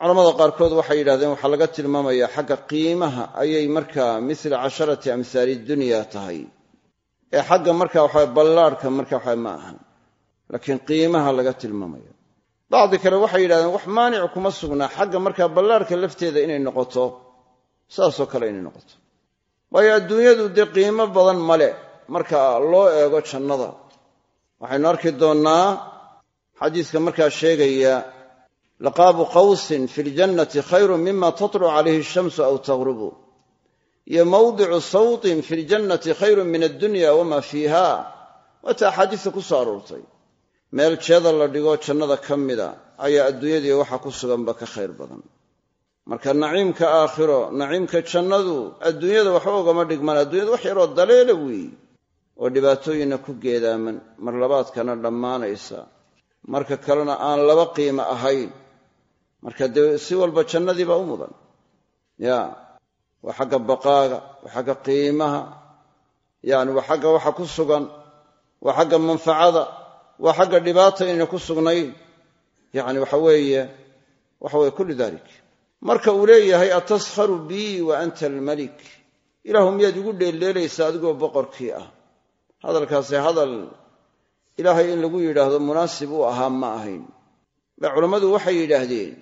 Culamada qaarkood waxay yidhahdeen waxaa laga tilmaamayaa xagga qiimaha ayay markaa misla casharati amhaali dunya tahay ee xagga marka waxa ballaarhka marka waxa ma ahan. Laakiin qiimaha laga tilmaamaya bacdi kale waxay yidhahdeen wax maanic kuma sugnaa xagga markaa ballaarhka lafteeda inay noqoto saasoo kale inay noqoto. Waayo adduunyadu dee qiimo badan male marka loo eego jannada. Waxaynu arki doonnaa xadiiska markaa sheegaya laqaabu qawsin fi ljannati khayrun mima tatluc calayhi ashamsu aw taghrubu iyo mawdicu sawtin fi ljannati khayrun min addunya wama fiiha. Waata axaadiista ku soo aroortay. Meel jeeda la dhigo jannada ka mida ayaa adduunyadii waxa ku suganba ka khayr badan. Marka naciimka aakhiro naciimka jannadu adduunyada waxba ugama dhigmaan adduunyada wax yaroo daleela weeye oo dhibaatooyinna ku geedaaman mar labaadkana dhammaanaysa. Marka kalena aan laba qiimo ahayn marka dee si walba jannadii baa u mudan. Ya waa xagga baqaaga waa xagga qiimaha yani waa xagga waxa ku sugan waa xagga manfacada waa xagga dhibaata inayna ku sugnayn. Yani waxa weeye waxa weye kullu dalik marka uu leeyahay ataskharu bii wa anta almalik. Ilaahu miyaad igu dheeldheelaysaa adigoo boqorkii ah. Hadalkaasi hadal ilaahay in lagu yidhaahdo munaasib u ahaa ma ahayn. Ba culammadu waxay yidhaahdeen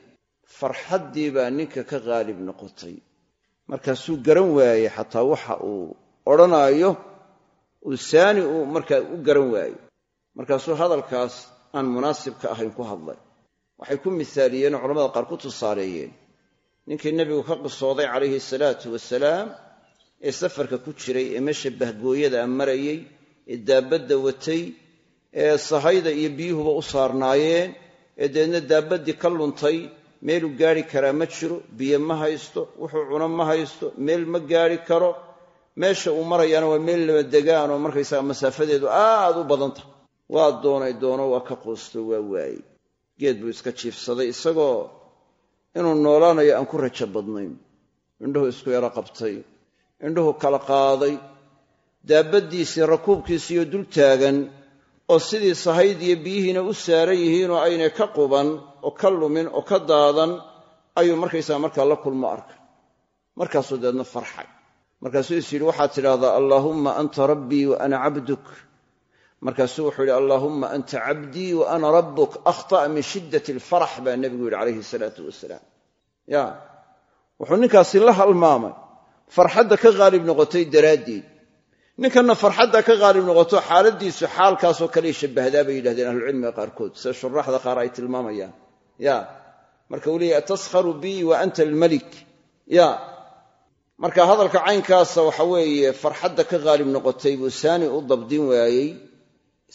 farxaddii baa ninka ka qaalib noqotay markaasuu garan waayey xataa waxa uu odhanaayo uu saani uu markaa u garan waayo. Markaasuu hadalkaas aan munaasibka ahayn ku hadlay. Waxay ku misaaliyeen oo culamada qaar ku tusaaleeyeen ninkii nebigu ka qisooday calayhi salaatu wasalaam ee safarka ku jiray ee meesha bahgooyada marayey ee daabadda watay ee sahayda iyo biyuhuba u saarnaayeen ee deedna daabaddii ka luntay meeluu gaari karaa ma jiro biyo ma haysto wuxuu cuno ma haysto meel ma gaari karo meesha uu marayaana waa meel laba degaan oo markaysaga masaafadeedu aad u badan tahay. Waa doonay doono waa ka quusto waa waayey. Geed buu iska jiifsaday isagoo inuu noolaanayo aan ku rajo badnayn. Indhuhu isku yaro qabtay indhuhu kala qaaday daabaddiisii rakuubkiisiiyo dul taagan oo sidii sahayd iyo biyihiina u saaran yihiinoo aynay ka quban oo ka lumin oo ka daadan ayuu markaysaga markaa la kulmo arkay markaasuu deedna farxay. Markaasuu is yidhi waxaad tidhahdaa allaahumma anta rabbii wa ana cabduk. Markaasuu wuxuu yidhi allaahumma anta cabdii wa ana rabbuk. Akhta'a min shiddati alfarax baa nebigu yidhi calayhi salaatu wasalaam ya wuxuu ninkaasi la halmaamay. Farxadda ka qaalib noqotay daraaddeed ninkanna farxadda ka qaalib noqoto xaaladiisu xaalkaasoo kale shabbahdaa bay yidhahdeen ahlucilmiga qaarkood. Sida shuraaxda qaar ay tilmaamayaan. Ya marka uu leeyahy ataskharu bii wa anta almalik. Ya marka hadalka caynkaasa waxa weeye farxadda ka qaalib noqotay buu saani u dabdin waayey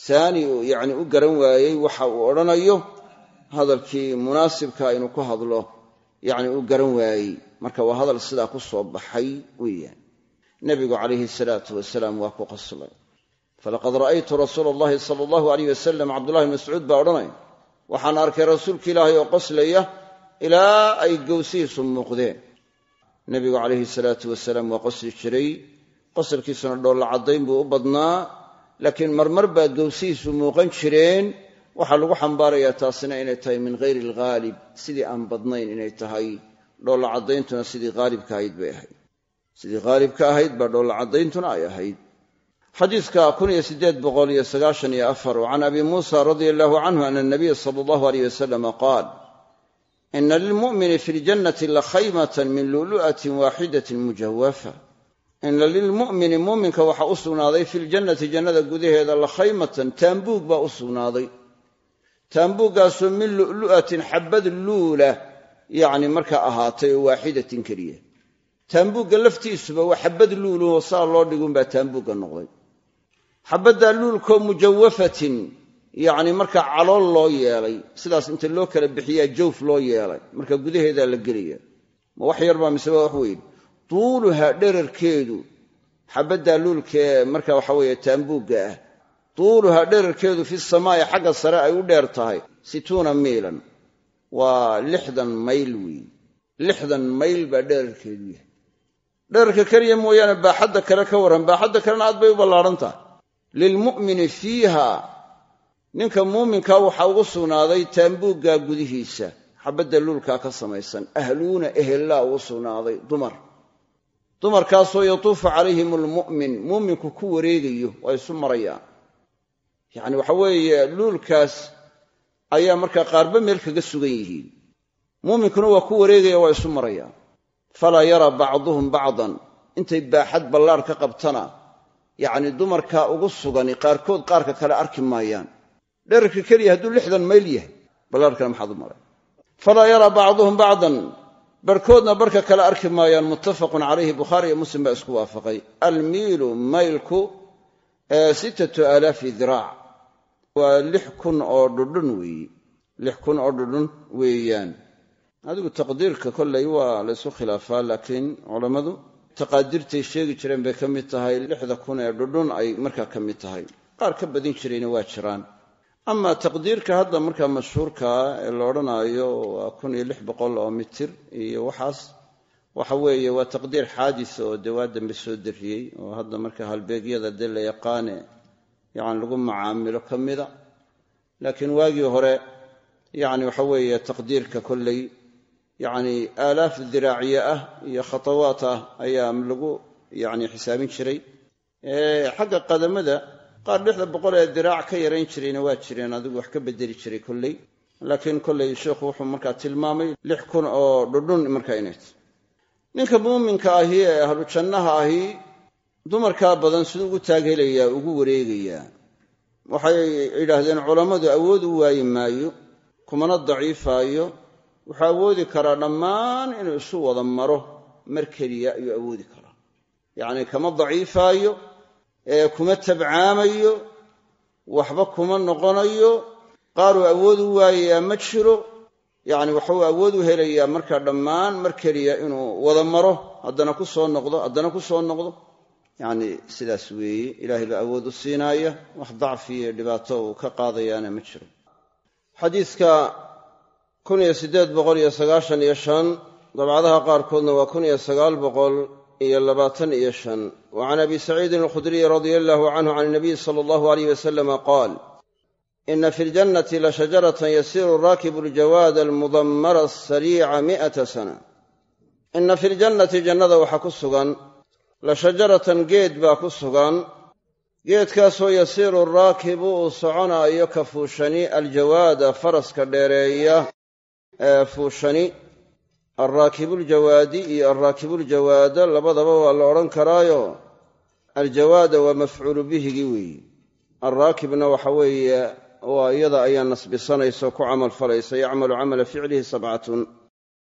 saani yani u garan waayey waxa uu odhanayo hadalkii munaasibka inuu ku hadlo yani uu garan waayey. Marka waa hadal sidaa ku soo baxay weeyaan nebigu calayhi salaatu wasalaam waa ku qaslay falaqad ra'aytu rasuula allahi sala allahu alayh wasalam cabdullahi bn mascuud baa odhanaya waxaan arkay rasuulka ilaahay oo qoslaya ilaa ay gowsihiisu muuqdeen. Nebigu calayhi salaatu wasalaam waa qosli jiray. Qosalkiisuna dhoolla caddayn buu u badnaa laakiin marmar baa gowsihiisu muuqan jireen. Waxaa lagu xambaarayaa taasina inay tahay min hayri alghaalib sidii aan badnayn inay tahay. Dhoolla caddayntuna sidii haalibka ahayd bay ahayd sidii haalibka ahayd baa dhoolla caddayntuna ay ahayd. Xadiidka can abi muusa radia allahu canhu ana nabiya sala allahu aleyh wasalama qaal ina lilmu'mini fi ljannati lakhaymatan min lu'lu'atin waaxidatin mujawafa ina lilmu'mini muuminka waxaa u sugnaaday fi ljannati jannada gudaheeda lakhaymatan taambuug baa u sugnaaday. Taambuuggaasoo min lu'lu'atin xabad luula yacni markaa ahaatay oo waaxidatin keliya taambuugga laftiisuba waa xabad luuloo saa loo dhigunbaa taambuugga noqday. Xabaddaa luulkoo mujawafatin yacni markaa calool loo yeelay sidaas inta loo kala bixiyaa jawf loo yeelay marka gudaheedaa la gelaya ma wax yarbaa mise waa wax weyn. Tuuluhaa dherarkeedu xabaddaa luulkee marka waxa weeye taambuugga ah tuuluhaa dherarkeedu fi samaa'i xagga sare ay u dheer tahay situuna miilan. Waa lixdan mayl weeye lixdan mayl baa dherarkeedu yahay dherarka keliya mooyaane baaxadda kale ka warran baaxadda kalena aad bay u ballaadhan tahay lilmu'mini fiiha ninka muuminkaa waxaa ugu sugnaaday taambuuggaa gudihiisa xabadda luulkaa ka samaysan ahluuna ehellaa ugu sugnaaday dumar. Dumarkaasoo yatuufu calayhim almu'min muuminku ku wareegayo waa isu marayaan. Yacni waxa weeye luulkaas ayaa markaa qaarba meel kaga sugan yihiin. Muuminkuna waa ku wareegaya waa isu marayaan falaa yara bacduhum bacdan. Intay baaxad ballaar ka qabtana. Yacni dumarkaa ugu sugani qaarkood qaarka kale arki maayaan. Dherarka keliya hadduu lixdan mayl yahay ballaarkana maxaad u maray. Falaa yaraa bacduhum bacdan. Barhkoodna barhka kale arki maayaan muttafaqun calayhi bukhaari iyo muslim baa isku waafaqay. Almiilu maylku sittatu aalaafi diraac waa lix kun oo dhudhun weeye lix kun oo dhudhun weeyaan adigu taqdiirka kollay waa laysu khilaafaa laakiin culammadu taqaadirtay sheegi jireen bay ka mid tahay lixda kun ee dhudhun ay markaa ka mid tahay. Qaar ka badin jirayna waa jiraan. Ama taqdiirka hadda markaa mashhuurkaa ee la odhanaayo waa kun iyo lix boqol oo mitir iyo waxaas waxa weeye waa taqdiir xaadis oo dee waa dambe soo darriyey oo hadda marka halbeegyada dee la yaqaane yacni lagu macaamilo ka mida. Laakiin waagii hore yacni waxa weeye taqdiirka kolley yacni aalaaf diraaciye ah iyo khatawaat ah ayaa lagu yacni xisaabin jiray. Xagga qadamada qaar lixda boqol ee diraac ka yarayn jirayna waa jireen adigu wax ka bedeli jiray kolley. Laakiin kolley sheikhu wuxuu markaa tilmaamay lix kun oo dhudhun markaa inay tahy ninka muuminka ahi ee ahlu jannaha ahi dumarkaa badan siduu ugu taaghelayaa ugu wareegayaa. Waxay yidhaahdeen culammadu awood u waayi maayo kumana daciifaayo wuxuu awoodi karaa dhammaan inuu isu wada maro mar keliya ayuu awoodi karaa. Yacnii kama daciifaayo ee kuma tabcaamayo waxba kuma noqonayo qaaruu awood u waayayaa ma jiro. Yacni waxuu awood u helayaa markaa dhammaan mar keliya inuu wada maro haddana ku soo noqdo haddana ku soo noqdo. Yacni sidaas weeye ilaahay baa awood u siinaaya wax dacfi iyo dhibaato uu ka qaadayaana ma jiro. Xadiidka kun iyo siddeed boqol iyo sagaashan iyo shan dabcadaha qaarkoodna waa kun iyo sagaal boqol iyo labaatan iyo shan. Wa can abi saciidin alkhudriyi radia allahu canhu can inabiyi sala allahu aleyh wasalama qaal ina fi ljannati lashajaratan yasiru raakibu aljawaada almudammara asariica mi'ata sana. Ina fi ljannati jannada waxaa ku sugan lashajaratan geed baa ku sugan. Geedkaasoo yasiiru raakibu uu soconaayo ka fuushani aljawaada faraska dheereeya. ee fuushani alraakibuuljawaadi iyo alraakibuuljawaada labadaba waa la odhan karaayo aljawaada waa mafcuulu bihigii weeyi. Alraakibna waxa weeye waa iyada ayaa nasbisanaysa ku camal falaysa yacmalu camala ficlihi sabcatun.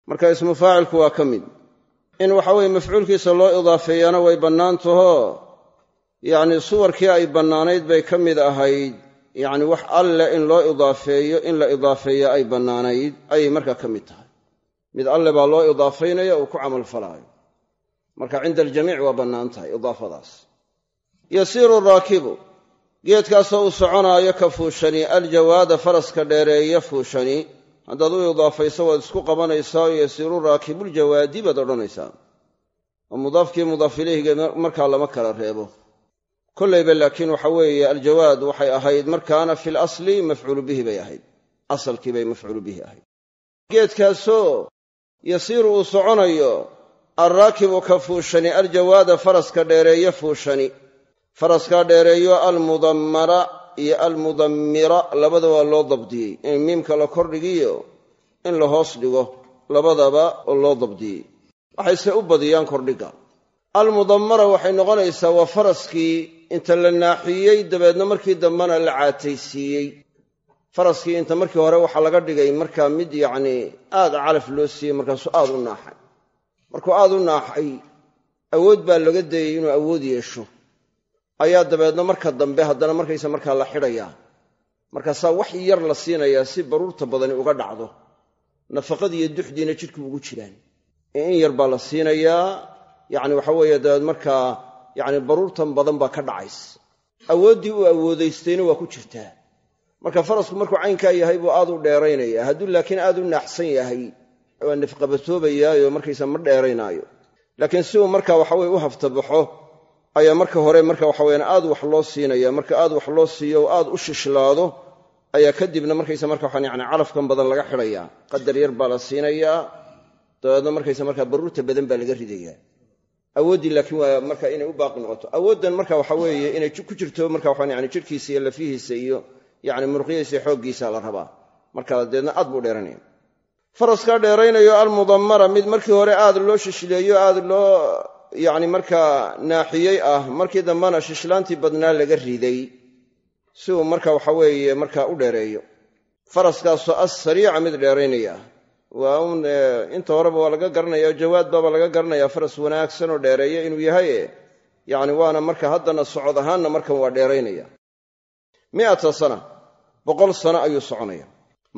Marka ismu faacilku waa ka mid. In waxa weye mafcuulkiisa loo idaafeeyana way bannaan taho. Yacni suwarkii ay bannaanayd bay ka mid ahayd yacni wax alle in loo idaafeeyo in la idaafeeyo ay bannaanayd ayay markaa ka mid tahay. Mid alle baa loo idaafaynaya uu ku camalfalaayo marka cinda aljamiic waa bannaan tahay idaafadaas. Yasiiru raakibu geedkaasoo uu soconaayo ka fuushani aljawaada faraska dheereeya fuushani. Haddaad u idaafayso waad isku qabanaysaa oo yasiiru raakibuuljawaadi baad odhanaysaa. Oo mudaafkii mudaaf markaa lama kala reebo kollayba laakiin waxa weeye aljawaad waxay ahayd markaana fi lasli mafcuulu bihi bay ahayd. Asalkii bay mafcuulu bihi ahayd. Geedkaasoo yasiiru uu soconayo alraakibu ka fuushani aljawaada faraska dheereeye fuushani. Faraskaa dheereeyo almudammara iyo almudammira labada waa loo dabdiyey. In miimka la kordhigiyo in la hoos dhigo labadaba oo loo dabdiyey. Waxayse u badiyaan kordhigga almudammara waxay noqonaysaa waa faraskii inta la naaxiyey dabeedna markii dambena la caataysiiyey. Faraskii inta markii hore waxaa laga dhigay markaa mid yacnii aad calaf loo siiyey markaasuu aad u naaxay. Markuu aad u naaxay awood baa laga dayey inuu awood yeesho. Ayaa dabeedna marka dambe haddana markaysa markaa la xidhayaa. Markaasaa wax yar la siinayaa si baruurta badani uga dhacdo. Nafaqadiiyo duxdiina jidhku ugu jiraan. In yar baa la siinayaa yacni waxa weeye dabeed markaa yacni baruurtan badan baa ka dhacays awooddii uu awoodaystayna waa ku jirtaa. Marka farasku markuu caynkaa yahay buu aad u dheeraynaya. Hadduu laakiin aad u naaxsan yahay waa nafqabatoobayaayo markaysa ma dheeraynaayo. Laakiin si uu marka waxaweye u haftabaxo ayaa marka hore marka waxaweyan aad wax loo siinaya. Marka aad wax loo siiyo aad u shishlaado ayaa kadibna markaysa marka waxaan yani calafkan badan laga xidhayaa. Qadar yar baa la siinayaa dabeedna markaysa markaa baruurta badan baa laga ridayaa awooddii laakiin waa marka inay u baaqi noqoto. Awooddan marka waxa weeye inay ku jirto marka waxaan yani jidhkiisa iyo lafihiisa iyo yani muruqyihiisa xooggiisa la rabaa. Marka deedna aad buu dheeranaya faraskaa dheeraynayo almudammara. Mid markii hore aad loo shishleeyo aad loo yacni markaa naaxiyey ah markii dambena shishlaantii badnaa laga riday. Si uu marka waxa weeye markaa u dheereeyo. Faraskaasoo as sariica mid dheeraynaya waa uun inta horeba waa laga garanaya jawaad baaba laga garanaya faras wanaagsan oo dheereeya inuu yahaye yacni waana marka haddana socod ahaanna markan waa dheeraynaya. Mi'ata sana boqol sano ayuu soconaya.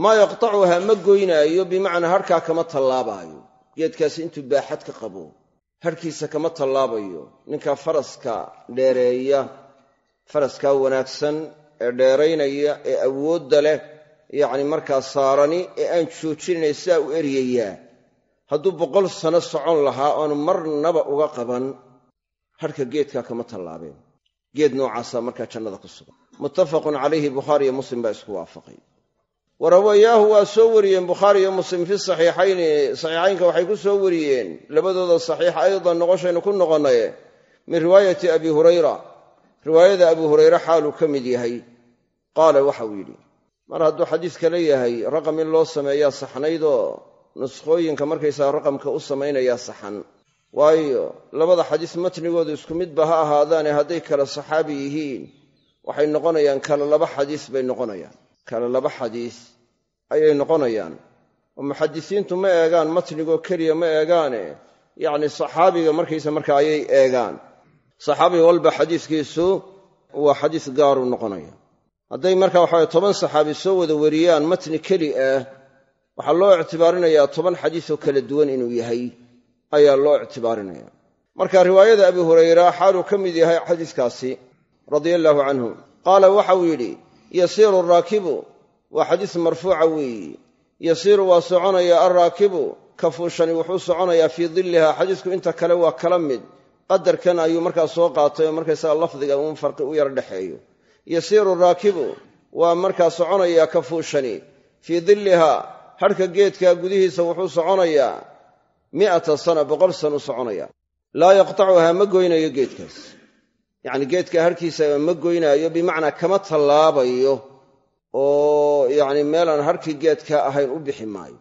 Maa yaqtacuha ma goynaayo bimacnaa harhkaa kama tallaabaayo. Geedkaasi intuu baaxad ka qabo harhkiisa kama tallaabayo. Ninka faraska dheereeya faraskaa wanaagsan ee dheeraynaya ee awoodda leh yacni markaa saarani ee aan joojinay sidaa u eryayaa hadduu boqol sano socon lahaa oanu marnaba uga qaban harhka geedkaa kama tallaabeen. Geed noocaasaa markaa jannada ku sugan. Muttafaqun calayhi bukhaariyo muslim baa isku waafaqay. Warawayaahu waa soo wariyeen bukhaari iyo muslim fi saxiixayni saxiixaynka waxay ku soo wariyeen labadooda saxiix aydan noqoshaynu ku noqonnaye min riwaayati abi hurayra. Riwaayada abu hurayre xaaluu ka mid yahay. Qaala waxauu yidhi mar hadduu xadiiska la yahay raqam in loo sameeyaa saxnaydoo nuskhooyinka markaysaa raqamka u samaynayaa saxan. Waayo labada xadiis matnigoodu isku midba ha ahaadaane hadday kala saxaabi yihiin waxay noqonayaan kala laba xadiis bay noqonayaan. Kala laba xadiis ayay noqonayaan. Oo muxadisiintu ma eegaan matnigoo keliya ma eegaane yacni saxaabiga markaysa marka ayay eegaan. Saxaabi walba xadiiskiisu waa xadiis gaaru noqonaya hadday marka waxaway toban saxaabi soo wada wariyaan matni keli ah waxaa loo ictibaarinayaa toban xadiisoo kala duwan inuu yahay ayaa loo ictibaarinaya. Marka riwaayada abi hurayra xaaluu ka mid yahay xadiiskaasi radia allaahu canhu qaala waxauu yidhi yasiiru araakibu waa xadiis marfuuca weeyi. Yasiiru waa soconaya alraakibu ka fuushani wuxuu soconayaa fii dilliha xadiisku inta kale waa kala mid qadarkan ayuu markaa soo qaatay oo markaysaga lafdiga uun farqi u yara dhexeeyo yasiiru raakibu waa markaa soconayaa ka fuushani. Fii dilliha hadhka geedka gudihiisa wuxuu soconayaa mi'ata sana boqol sanuu soconaya. Laa yaqtacuhaa ma goynayo geedkaas. Yacni geedka harhkiisa ma goynaayo bimacnaa kama tallaabayo oo yacni meelaan harhkii geedka ahayn u bixi maayo.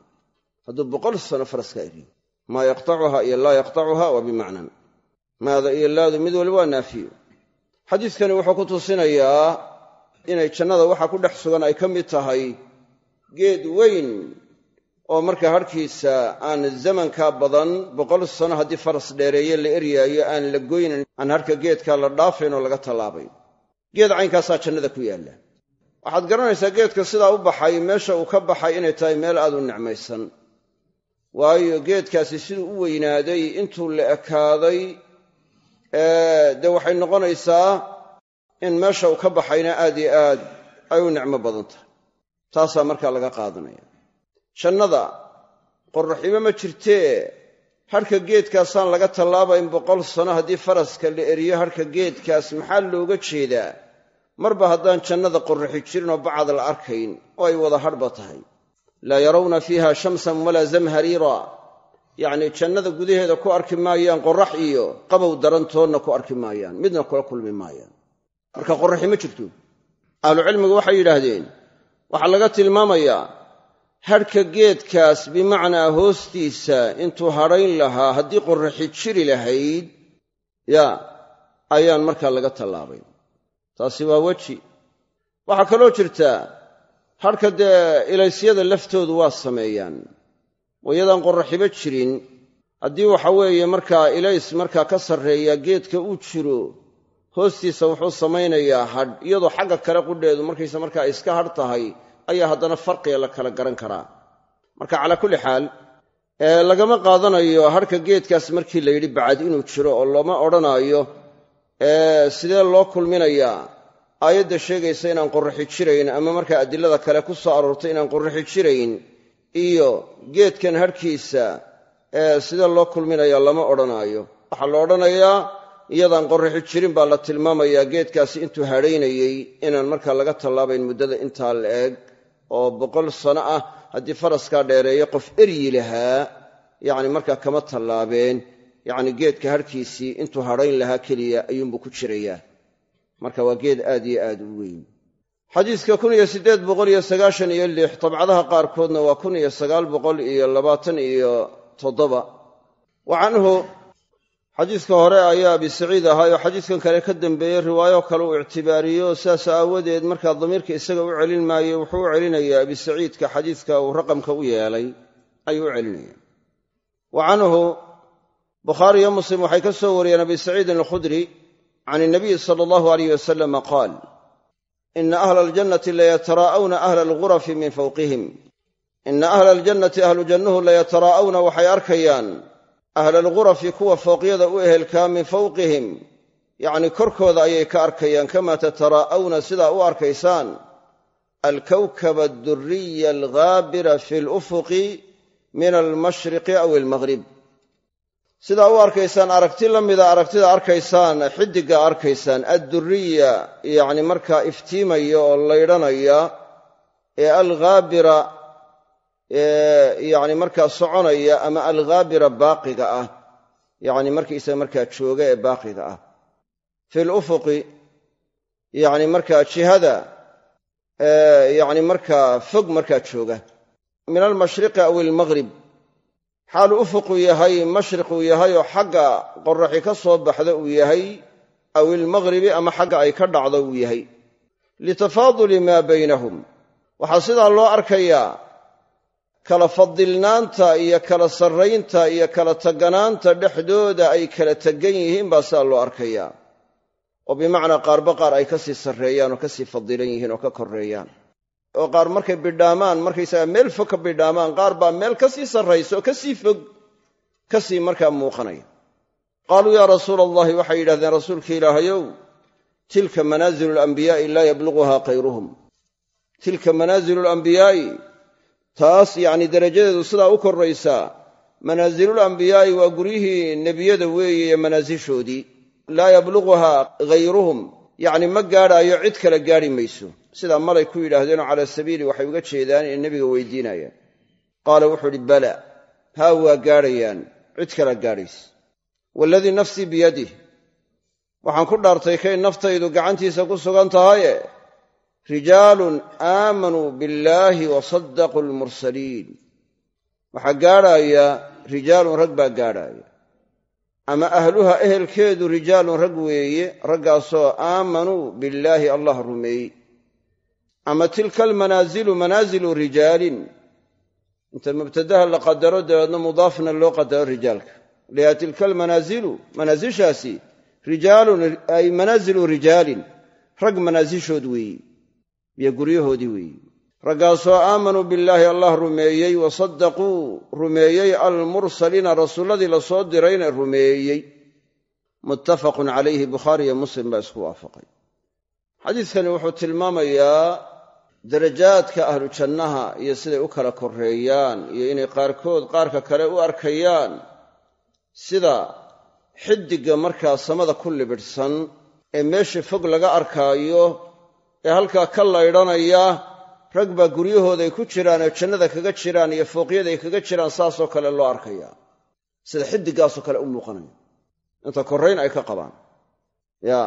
Hadduu boqol sano faraska eriyo maa yaqtacuha iyo laa yaqtacuha waa bimacnan maada iyo laadu mid waliba waa naafiyo xadiiskani wuxuu ku tusinayaa inay jannada waxa ku dhex sugan ay ka mid tahay geed weyn oo marka harhkiisa aan zamanka badan boqol sano haddii faras dheereeye la eryaayo aan la goynan aan harhka geedka la dhaafayn oo laga tallaabayn geed caynkaasaa jannada ku yaalla. Waxaad garanaysaa geedka sidaa u baxay meesha uu ka baxay inay tahay meel aad u nicmaysan. Waayo geedkaasi siduu u weynaaday intuu la ekaaday dee waxay noqonaysaa in meesha uu ka baxayna aad iyo aad ay u nicmo badan tahay. Taasaa markaa laga qaadanaya. Jannada qorraxibo ma jirtee? Hadhka geedkaasaan laga tallaabayn boqol sano haddii faraska la eriyo hadhka geedkaas maxaa looga jeedaa? Marba haddaan jannada qorraxi jirin oo bacad la arkayn oo ay wada hadhba tahay. Laa yarawna fiiha shamsan walaa zamhariira yacnii jannada gudaheeda ku arki maayaan qorrax iyo qabow darantoodna ku arki maayaan midna kula kulmi maayaan. Marka qorraxi ma jirto. Ahlucilmigu waxay yidhaahdeen waxaa laga tilmaamayaa hadhka geedkaas bimacnaa hoostiisa intuu hadhayn lahaa haddii qorraxi jiri lahayd yaa ayaan markaa laga tallaabay. Taasi waa weji. Waxaa kaloo jirta hadhka dee ilaysyada laftoodu waa sameeyaan wayadaan qorraxiba jirin. Haddii waxa weeye markaa ilays markaa ka sarreeya geedka uu jiro hoostiisa wuxuu samaynayaa hadh iyadoo xagga kale qudheedu markaysa markaa iska hadh tahay ayaa haddana farqiga la kala garan karaa. Marka calaa kulli xaal lagama qaadanayo hadhka geedkaas markii la yidhi bacad inuu jiro oo looma odhanaayo sidee loo kulminayaa? Aayadda sheegaysa inaan qorraxi jirayn ama markaa adilada kale ku soo aroortay inaan qorraxi jirayn iyo geedkan hadhkiisa sidee loo kulminaya lama odhanaayo. Waxaa la odhanayaa iyadaan qorraxi jirin baa la tilmaamayaa geedkaasi intuu hadhaynayey inaan markaa laga tallaabayn muddada intaa la eg oo boqol sano ah haddii faraskaa dheereeyo qof eryi lahaa yacni markaa kama tallaabeen. Yacni geedka hadhkiisii intuu hadhayn lahaa keliya ayuunbuu ku jirayaa. Marka waa geed aad iyo aad u weyn xadiiska kun iyo siddeed boqol iyo sagaashan iyo lix dabcadaha qaarkoodna waa kun iyo sagaal boqol iyo labaatan iyo toddoba. Wa canhu xadiiska hore ayaa abi saciid ahaa oo xadiiskan kale ka dambeeyey riwaayo kale uu ictibaariyo sidaas aawadeed markaa damiirka isaga u celin maaye wuxuu u celinayaa abi saciidka xadiiska uu raqamka u yeelay ayuu u celinaya wa canhu bukhaari iyo muslim waxay ka soo wariyeen abi saciidin alkhudri can inabiyi sala allahu alayh wasalama qaal ina ahla aljannati layataraa'awna ahla algurafi min fawqihim ina ahla aljannati ahlu jannuhu layataraa'awna waxay arkayaan ahla algurafi kuwa fooqyada u ehelkaa min fawqihim yacni korkooda ayay ka arkayaan kamaa tataraa'awna sidaa u arkaysaan alkawkaba adduriya alghaabira fi lufuqi min almashriqi aw almaghrib sidaa u arkaysaan aragti la mida aragtida arkaysaan xidigga arkaysaan adduriya yacni markaa iftiimaya oo laydhanaya ee alghaabira yacni markaa soconaya ama alghaabira baaqiga ah yacni markiisa markaa jooga ee baaqiga ah. Fi lufuqi yacni markaa jihada yacni markaa fog markaa jooga. Min almashriqi aw ilmaghrib xaalu ufuqu yahay mashriquu yahay oo xagga qoraxi ka soo baxda uu yahay aw ilmaghribi ama xagga ay ka dhacdo uu yahay. Litafaaduli maa baynahum. Waxaa sidaa loo arkayaa kala fadilnaanta iyo kala sarraynta iyo kala taganaanta dhexdooda ay kala tegan yihiin baa sidaa loo arkayaa. Oo bimacnaa qaarba qaar ay ka sii sarreeyaan oo ka sii fadilan yihiin oo ka korreeyaan oo qaar markay bidhaamaan markaysaga meel fog ka bidhaamaan qaar baa meel ka sii sarraysa oo ka fog ka sii markaa muuqanaya. Qaaluu yaa rasuula allahi waxay yidhahdeen rasuulka ilaahayow tilka manaazilu alambiyaa'i laa yabluguhaa kayruhum tilka manaazilu alambiyaa'i taas yacni darajadeedu sidaa u korraysaa. Manaasilulambiyaa'i waa guryihii nebiyada weeye iyo manaasishoodii laa yabluguhaa hayruhum yacni ma gaadhaayo cid kale gaadhi mayso sidaa malay ku yidhaahdeenoo calaa sabiili waxay uga jeedaan inay nebiga weydiinayaan qaala wuxuu idhi bala haa waa gaadhayaan cid kala gaadhaysa waaladii nafsii biyadih waxaan ku dhaartay kay naftaydu gacantiisa ku sugan tahaye rijaalun aamanuu billaahi wa saddaquu almursaliin waxaa gaadhaaya rijaalun rag baa gaadhaaya. Ama ahluha ehelkeedu rijaalun rag weeye raggaasoo aamanuu billaahi allah rumeeyey ama tilka almanaasilu manaazilu rijaalin. Inta mubtadaha la qadaro dabeedna mudaafna loo qadaro rijaalka. Liha tilka almanaasilu manaasishaasi rijaalun ay manaazilu rijaalin. Rag manaasishood weeye iyo guryahoodii weeye raggaasoo aamanuu billaahi allah rumeeyey wa saddaquu rumeeyey almursaliina rasuulladii la soo dirayna rumeeyey. Muttafaqun calayhi bukhaari iyo muslim baa isku waafaqay. Xadiidkani wuxuu darajaadka ahlu jannaha iyo siday u kala korreeyaan iyo inay qaarkood qaarka kale u arkayaan sida xiddigga markaa samada ku libidhsan ee meesha fog laga arkaayo ee halkaa ka laydhanaya rag baa guryahooday ku jiraan oo jannada kaga jiraan iyo fooqyaday kaga jiraan saasoo kale loo arkaya sida xiddiggaasoo kale u muuqanaya. Inta korrayn ay ka qabaan. Ya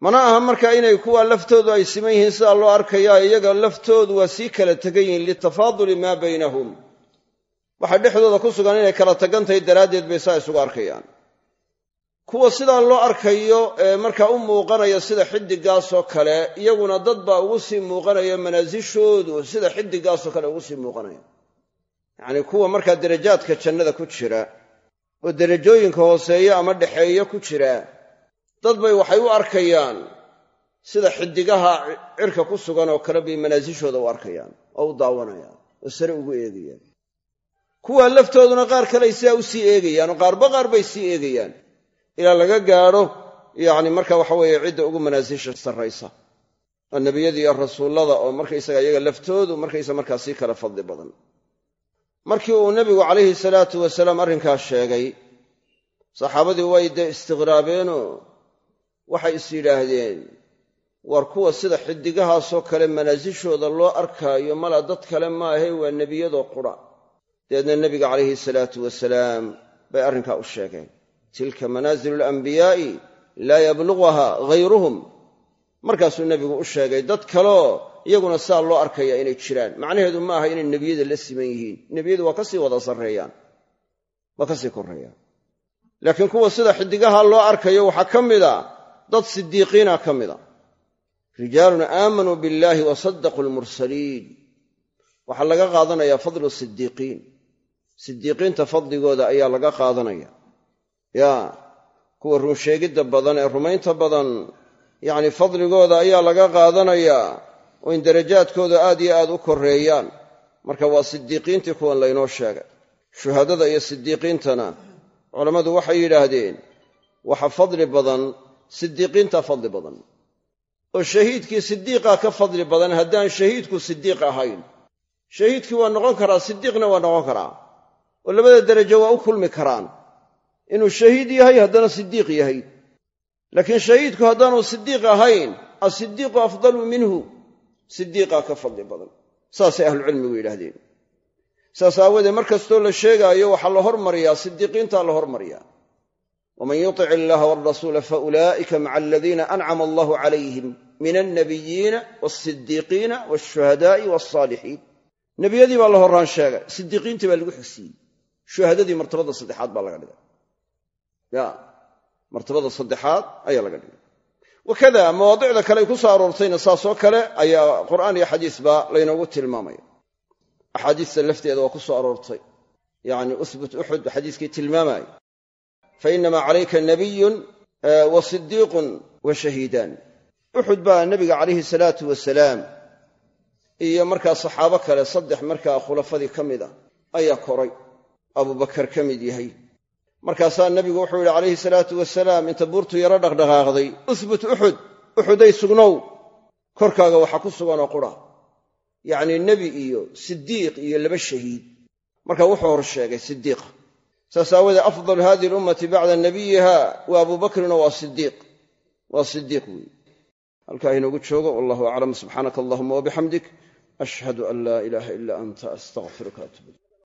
mana aha marka inay kuwa laftoodu ay siman yihiin sidaa loo arkayaa iyaga laftoodu waa sii kala tegan yihiin litafaaduli maa baynahum. Waxaa dhexdooda ku sugan inay kala tagantahay daraaddeed bay saa isugu arkayaan. Kuwa sidaa loo arkayo ee markaa u muuqanaya sida xiddiggaasoo kale iyaguna dad baa ugu sii muuqanaya manaasishoodu sida xiddiggaasoo kale ugu sii muuqanaya. Yacnii kuwa markaa darajaadka jannada ku jira oo derajooyinka hooseeya ama dhexeeya ku jira dad bay waxay u arkayaan sida xiddigaha cirka ku sugan oo kale bay manaasishooda u arkayaan oo u daawanayaan oo sare ugu eegayaan. Kuwa laftooduna qaar kaley sidaa u sii eegayaan oo qaarba qaar bay sii eegayaan ilaa laga gaadho yacni marka waxa weeye cidda ugu manaasisha sarraysa. Oo nebiyada iyo rasuullada oo markaysaga iyaga laftoodu markaysa markaa sii kala fadli badan. Markii uu nebigu calayhi salaatu wasalaam arrinkaas sheegay saxaabadii way dee istiqraabeenoo waxay is yidhaahdeen war kuwa sida xiddigahaasoo kale manaasishooda loo arkaayo mala dad kale maahe waa nebiyadoo qura. Dabeedna nebiga calayhi salaatu wasalaam bay arrinkaa u sheegeen. Tilka manaazilu alambiyaa'i laa yabluguha hayruhum markaasuu nebigu u sheegay dad kaleo iyaguna saa loo arkaya inay jiraan. Macnaheedu ma aha inay nebiyada la siman yihiin. Nebiyadu waa ka sii wada sarreeyaan waa ka sii korreeyaan. Laakiin kuwa sida xiddigaha loo arkayo waxaa ka mida dad sidiiqiina ka mida rijaalun aamanuu biاllahi wa saddaquu almursaliin waxaa laga qaadanayaa fadlu sidiiqiin sidiiqiinta fadligooda ayaa laga qaadanaya. Ya kuwa runsheegidda badan ee rumaynta badan yacni fadligooda ayaa laga qaadanayaa oo in darajaadkooda aad iyo aad u korreeyaan. Marka waa sidiiqiintii kuwan laynoo sheegay. Shuhadada iyo sidiiqiintana culammadu waxay yidhaahdeen waxa fadli badan sidiiqiinta fadli badan. Oo shahiidkii sidiiqaa ka fadli badan haddaan shahiidku sidiiq ahayn. Shahiidkii waa noqon karaa sidiiqna waa noqon karaa. Oo labada derajo waa u kulmi karaan. Inuu shahiid yahay haddana sidiiq yahay. Laakiin shahiidku haddaanu sidiiq ahayn asidiiqu afdalu minhu. Sidiiqaa ka fadli badan. Saasay ahlucilmigu yidhaahdeen. Saas aawoodee mar kastoo la sheegaayo waxaa la hormariyaa sidiiqiintaa la hormariyaa waman yutic illaha walrasuula faulaa'ika maca aladiina ancama allahu calayhim min alnabiyiina walsidiiqiina walshuhadaa'i walsaalixiin nebiyadii baa la horraan sheegay sidiiqiintii baa lagu xigsiiyey shuhadadii martabada saddexaad baa laga dhigay ya martabada saddexaad ayaa laga dhigay wakada mawaadicda kale ay ku soo aroortayna saasoo kale ayaa qur'aan iyo xadiisba laynoogu tilmaamaya axaadiista lafteeda waa ku soo aroortay yacni uhbut uxud xadiiskii fa inamaa calayka nabiyun wa sidiiqun wa shahiidaan uxud baa nebiga calayhi salaatu wasalaam iyo markaa saxaabo kale saddex markaa khulafadii ka mid a ayaa koray abubakar ka mid yahay markaasaa nebigu wuxuu yidhi calayhi salaatu wasalaam inta buurtu yaro dhaqdhaqaaqday uhbut uxud uxuday sugnow korkaaga waxaa ku suganoo qura yacnii nebi iyo sidiiq iyo laba shahiid marka wuxuu hor saas aawoodee afdalu hadihi alummati bacda nabiyiha wa abubakrina waa sidiiq waa sidiiq weeye halkaa inoogu joogo wallahu aclam subxaanaka allahuma wabixamdik ashhadu an laa ilaaha ila anta astaqfiruka atub